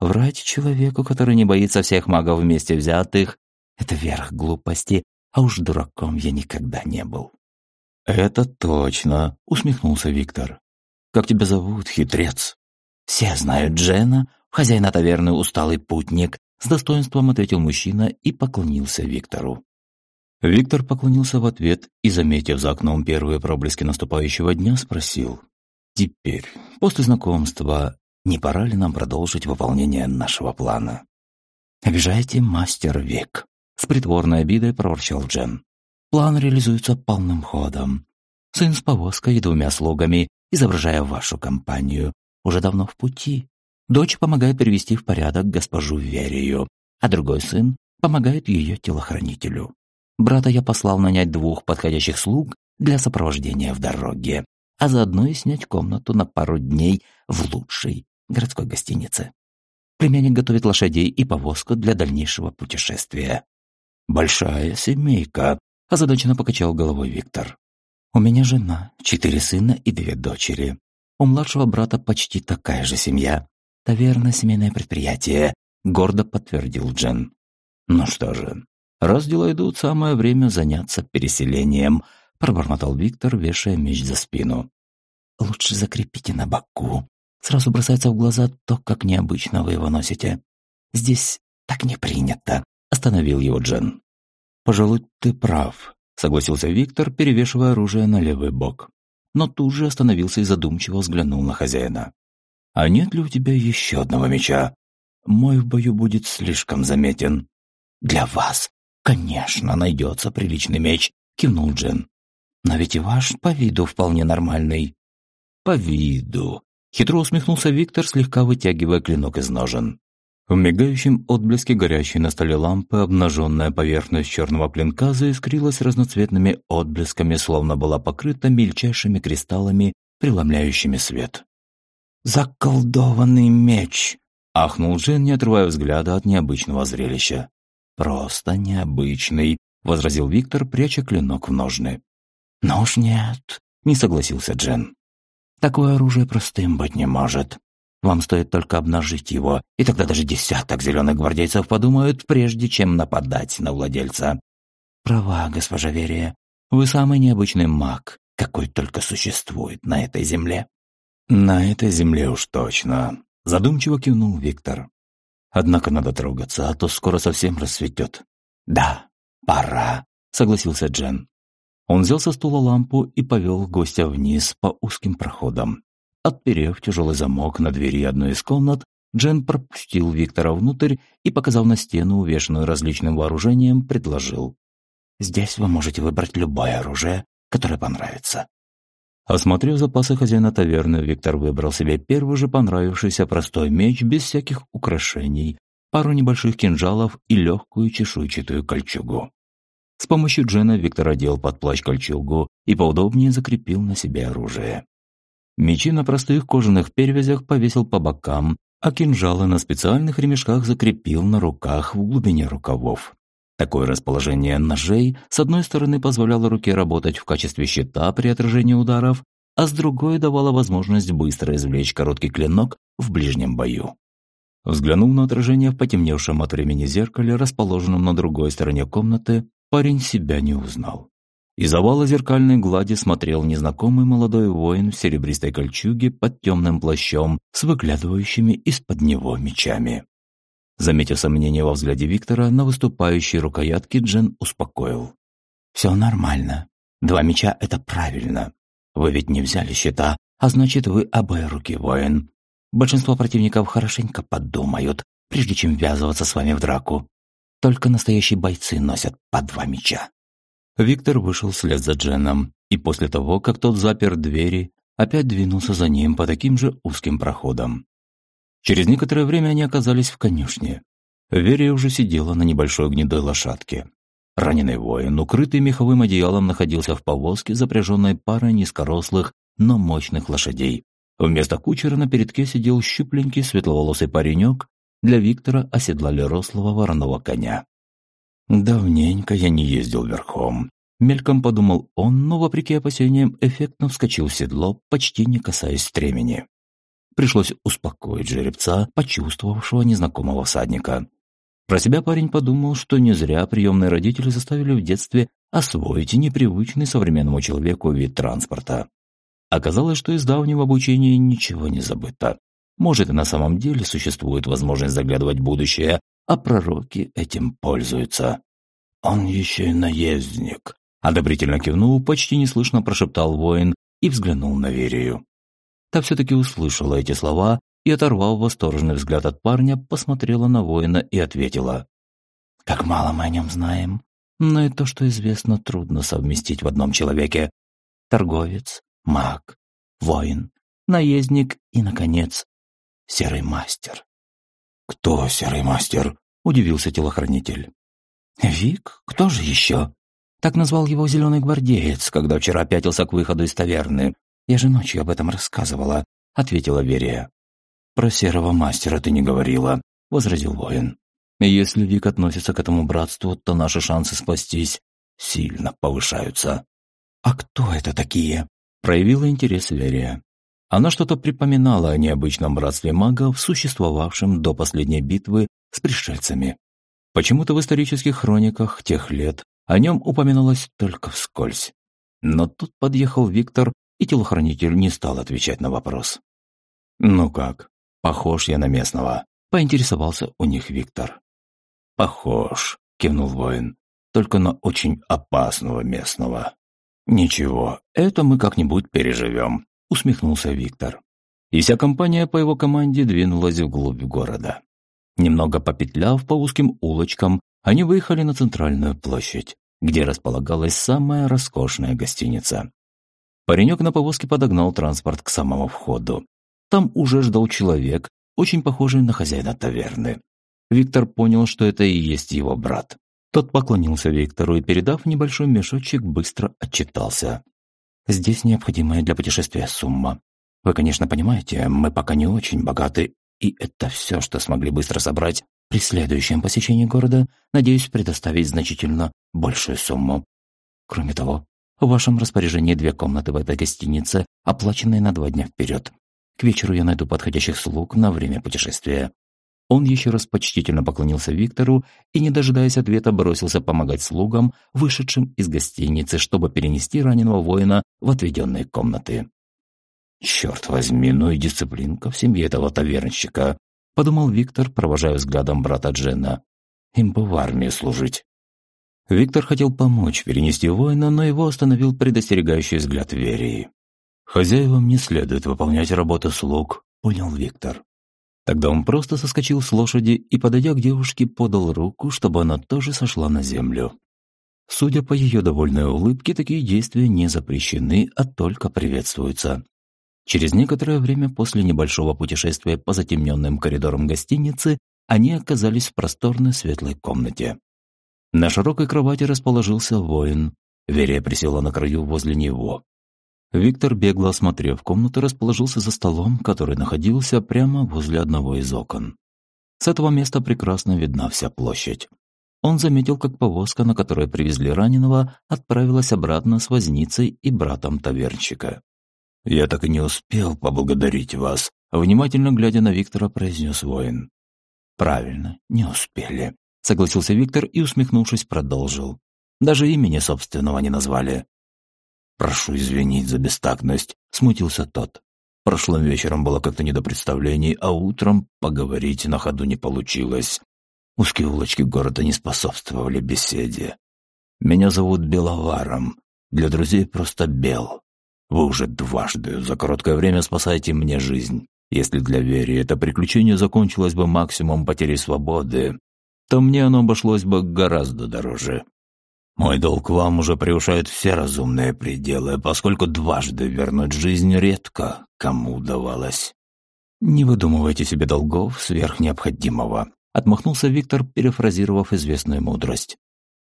врать человеку, который не боится всех магов вместе взятых, это верх глупости, а уж дураком я никогда не был. «Это точно», — усмехнулся Виктор. «Как тебя зовут, хитрец?» «Все знают Джена, хозяина таверны усталый путник, с достоинством ответил мужчина и поклонился Виктору. Виктор поклонился в ответ и, заметив за окном первые проблески наступающего дня, спросил. «Теперь, после знакомства, не пора ли нам продолжить выполнение нашего плана?» «Обижаете, мастер Вик», — с притворной обидой проворчал Джен. «План реализуется полным ходом. Сын с повозкой и двумя слугами, изображая вашу компанию, уже давно в пути. Дочь помогает привести в порядок госпожу Верию, а другой сын помогает ее телохранителю. Брата я послал нанять двух подходящих слуг для сопровождения в дороге, а заодно и снять комнату на пару дней в лучшей городской гостинице. Племянник готовит лошадей и повозку для дальнейшего путешествия. «Большая семейка», – озадаченно покачал головой Виктор. «У меня жена, четыре сына и две дочери. У младшего брата почти такая же семья. «Таверна — семейное предприятие», — гордо подтвердил Джен. «Ну что же, раз дела идут, самое время заняться переселением», — пробормотал Виктор, вешая меч за спину. «Лучше закрепите на боку. Сразу бросается в глаза то, как необычно вы его носите. Здесь так не принято», – остановил его Джен. «Пожалуй, ты прав», – согласился Виктор, перевешивая оружие на левый бок. Но тут же остановился и задумчиво взглянул на хозяина. «А нет ли у тебя еще одного меча? Мой в бою будет слишком заметен». «Для вас, конечно, найдется приличный меч», – кивнул Джен. «Но ведь и ваш по виду вполне нормальный». «По виду», – хитро усмехнулся Виктор, слегка вытягивая клинок из ножен. В мигающем отблеске горящей на столе лампы обнаженная поверхность черного клинка заискрилась разноцветными отблесками, словно была покрыта мельчайшими кристаллами, преломляющими свет. «Заколдованный меч!» – ахнул Джен, не отрывая взгляда от необычного зрелища. «Просто необычный», – возразил Виктор, пряча клинок в ножны. «Ну уж нет», – не согласился Джен. «Такое оружие простым быть не может. Вам стоит только обнажить его, и тогда даже десяток зеленых гвардейцев подумают, прежде чем нападать на владельца. Права, госпожа Верия. Вы самый необычный маг, какой только существует на этой земле. На этой земле уж точно. Задумчиво кивнул Виктор. Однако надо трогаться, а то скоро совсем рассветет. Да, пора, согласился Джен. Он взял со стула лампу и повел гостя вниз по узким проходам. Отперев тяжелый замок на двери одной из комнат, Джен пропустил Виктора внутрь и, показав на стену, увешанную различным вооружением, предложил. «Здесь вы можете выбрать любое оружие, которое понравится». Осмотрев запасы хозяина таверны, Виктор выбрал себе первый же понравившийся простой меч без всяких украшений, пару небольших кинжалов и легкую чешуйчатую кольчугу. С помощью Джена Виктор одел под плащ кольчугу и поудобнее закрепил на себе оружие. Мечи на простых кожаных перевязях повесил по бокам, а кинжалы на специальных ремешках закрепил на руках в глубине рукавов. Такое расположение ножей с одной стороны позволяло руке работать в качестве щита при отражении ударов, а с другой давало возможность быстро извлечь короткий клинок в ближнем бою. Взглянув на отражение в потемневшем от времени зеркале, расположенном на другой стороне комнаты, парень себя не узнал. Из овала зеркальной глади смотрел незнакомый молодой воин в серебристой кольчуге под темным плащом с выглядывающими из-под него мечами. Заметив сомнение во взгляде Виктора на выступающей рукоятке, Джен успокоил. «Все нормально. Два меча — это правильно. Вы ведь не взяли щита, а значит, вы обоюрукий воин. Большинство противников хорошенько подумают, прежде чем ввязываться с вами в драку. Только настоящие бойцы носят по два меча. Виктор вышел вслед за Дженом, и после того, как тот запер двери, опять двинулся за ним по таким же узким проходам. Через некоторое время они оказались в конюшне. Верия уже сидела на небольшой гнедой лошадке. Раненый воин, укрытый меховым одеялом, находился в повозке, запряженной парой низкорослых, но мощных лошадей. Вместо кучера на передке сидел щупленький светловолосый паренек, для Виктора оседлали рослого вороного коня. Давненько я не ездил верхом. Мельком подумал он, но, вопреки опасениям, эффектно вскочил в седло, почти не касаясь стремени. Пришлось успокоить жеребца, почувствовавшего незнакомого всадника. Про себя парень подумал, что не зря приемные родители заставили в детстве освоить непривычный современному человеку вид транспорта. Оказалось, что из давнего обучения ничего не забыто. Может, и на самом деле существует возможность заглядывать в будущее, а пророки этим пользуются. Он еще и наездник. Одобрительно кивнул, почти неслышно прошептал воин и взглянул на Верию. Та все-таки услышала эти слова и, оторвав восторженный взгляд от парня, посмотрела на воина и ответила. «Как мало мы о нем знаем, но и то, что известно, трудно совместить в одном человеке. Торговец, маг, воин, наездник и, наконец, серый мастер. «Кто серый мастер?» – удивился телохранитель. «Вик? Кто же еще?» Так назвал его зеленый гвардеец, когда вчера пятился к выходу из таверны. Я же ночью об этом рассказывала, — ответила Верия. «Про серого мастера ты не говорила», — возразил воин. «Если Вик относится к этому братству, то наши шансы спастись сильно повышаются». «А кто это такие?» — проявила интерес Верия. Она что-то припоминала о необычном братстве магов, существовавшем до последней битвы с пришельцами. Почему-то в исторических хрониках тех лет о нем упоминалось только вскользь. Но тут подъехал Виктор, и телохранитель не стал отвечать на вопрос. «Ну как, похож я на местного?» Поинтересовался у них Виктор. «Похож», — кивнул воин, — «только на очень опасного местного». «Ничего, это мы как-нибудь переживем», — усмехнулся Виктор. И вся компания по его команде двинулась вглубь города. Немного попетляв по узким улочкам, они выехали на центральную площадь, где располагалась самая роскошная гостиница. Паренек на повозке подогнал транспорт к самому входу. Там уже ждал человек, очень похожий на хозяина таверны. Виктор понял, что это и есть его брат. Тот поклонился Виктору и, передав небольшой мешочек, быстро отчитался. «Здесь необходимая для путешествия сумма. Вы, конечно, понимаете, мы пока не очень богаты, и это все, что смогли быстро собрать. При следующем посещении города надеюсь предоставить значительно большую сумму. Кроме того, в вашем распоряжении две комнаты в этой гостинице, оплаченные на два дня вперед. К вечеру я найду подходящих слуг на время путешествия». Он еще раз почтительно поклонился Виктору и, не дожидаясь ответа, бросился помогать слугам, вышедшим из гостиницы, чтобы перенести раненого воина в отведенные комнаты. «Черт возьми, ну и дисциплинка в семье этого тавернщика», — подумал Виктор, провожая взглядом брата Джена. «Им бы в армии служить». Виктор хотел помочь перенести воина, но его остановил предостерегающий взгляд Верии. «Хозяевам не следует выполнять работу слуг», — понял Виктор. Тогда он просто соскочил с лошади и, подойдя к девушке, подал руку, чтобы она тоже сошла на землю. Судя по ее довольной улыбке, такие действия не запрещены, а только приветствуются. Через некоторое время после небольшого путешествия по затемненным коридорам гостиницы они оказались в просторной светлой комнате. На широкой кровати расположился воин. Верия присела на краю возле него. Виктор, бегло осмотрев комнату, расположился за столом, который находился прямо возле одного из окон. С этого места прекрасно видна вся площадь. Он заметил, как повозка, на которой привезли раненого, отправилась обратно с возницей и братом тавернщика. «Я так и не успел поблагодарить вас», — внимательно глядя на Виктора, произнес воин. «Правильно, не успели», — согласился Виктор и, усмехнувшись, продолжил. «Даже имени собственного не назвали». «Прошу извинить за бестактность», — смутился тот. «Прошлым вечером было как-то не до представлений, а утром поговорить на ходу не получилось. Узкие улочки города не способствовали беседе. Меня зовут Беловаром, для друзей просто Бел. Вы уже дважды за короткое время спасаете мне жизнь. Если для Вери это приключение закончилось бы максимум потери свободы, то мне оно обошлось бы гораздо дороже. Мой долг вам уже превышает все разумные пределы, поскольку дважды вернуть жизнь редко кому удавалось. Не выдумывайте себе долгов сверх необходимого, отмахнулся Виктор, перефразировав известную мудрость.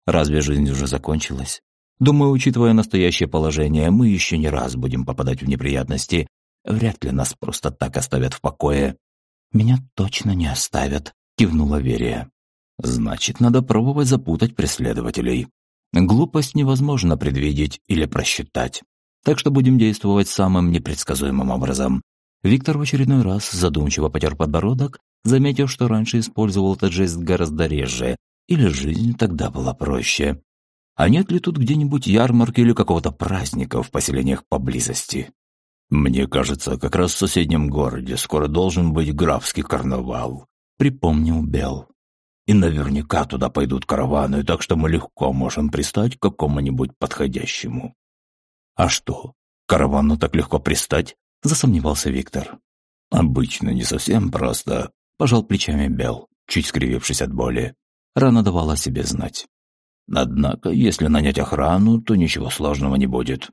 Разве жизнь уже закончилась? Думаю, учитывая настоящее положение, мы еще не раз будем попадать в неприятности. Вряд ли нас просто так оставят в покое. Меня точно не оставят, кивнула Верия. Значит, надо пробовать запутать преследователей. Глупость невозможно предвидеть или просчитать. Так что будем действовать самым непредсказуемым образом. Виктор в очередной раз задумчиво потер подбородок, заметив, что раньше использовал этот жест гораздо реже, или жизнь тогда была проще. А нет ли тут где-нибудь ярмарки или какого-то праздника в поселениях поблизости? Мне кажется, как раз в соседнем городе скоро должен быть графский карнавал, припомнил Бел. И наверняка туда пойдут караваны, так что мы легко можем пристать к какому-нибудь подходящему. А что, каравану так легко пристать? Засомневался Виктор. Обычно не совсем просто, пожал плечами Бел, чуть скривившись от боли. Рана давала себе знать. Однако, если нанять охрану, то ничего сложного не будет.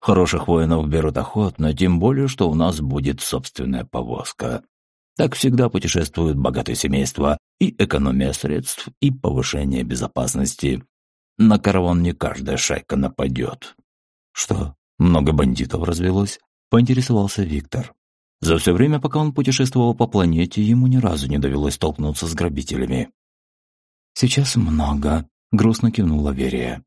Хороших воинов берут охотно, тем более, что у нас будет собственная повозка. Так всегда путешествуют богатые семейства, и экономия средств, и повышение безопасности. На караван не каждая шайка нападет. Что, много бандитов развелось? Поинтересовался Виктор. За все время, пока он путешествовал по планете, ему ни разу не довелось столкнуться с грабителями. «Сейчас много», грустно кивнула Верия.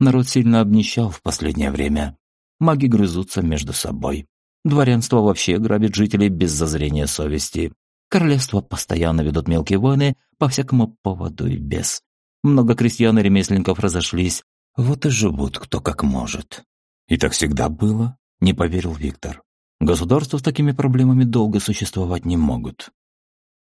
Народ сильно обнищал в последнее время. Маги грызутся между собой. Дворянство вообще грабит жителей без зазрения совести. Королевство постоянно ведут мелкие войны по всякому поводу и без. Много крестьян и ремесленников разошлись. Вот и живут кто как может. И так всегда было, не поверил Виктор. Государства с такими проблемами долго существовать не могут.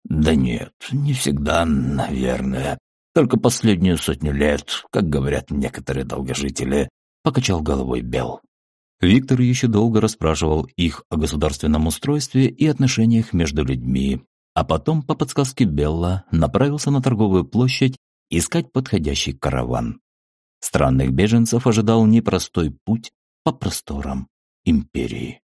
Да нет, не всегда, наверное. Только последнюю сотню лет, как говорят некоторые долгожители, покачал головой Бел. Виктор еще долго расспрашивал их о государственном устройстве и отношениях между людьми, а потом, по подсказке Белла, направился на торговую площадь искать подходящий караван. Странных беженцев ожидал непростой путь по просторам империи.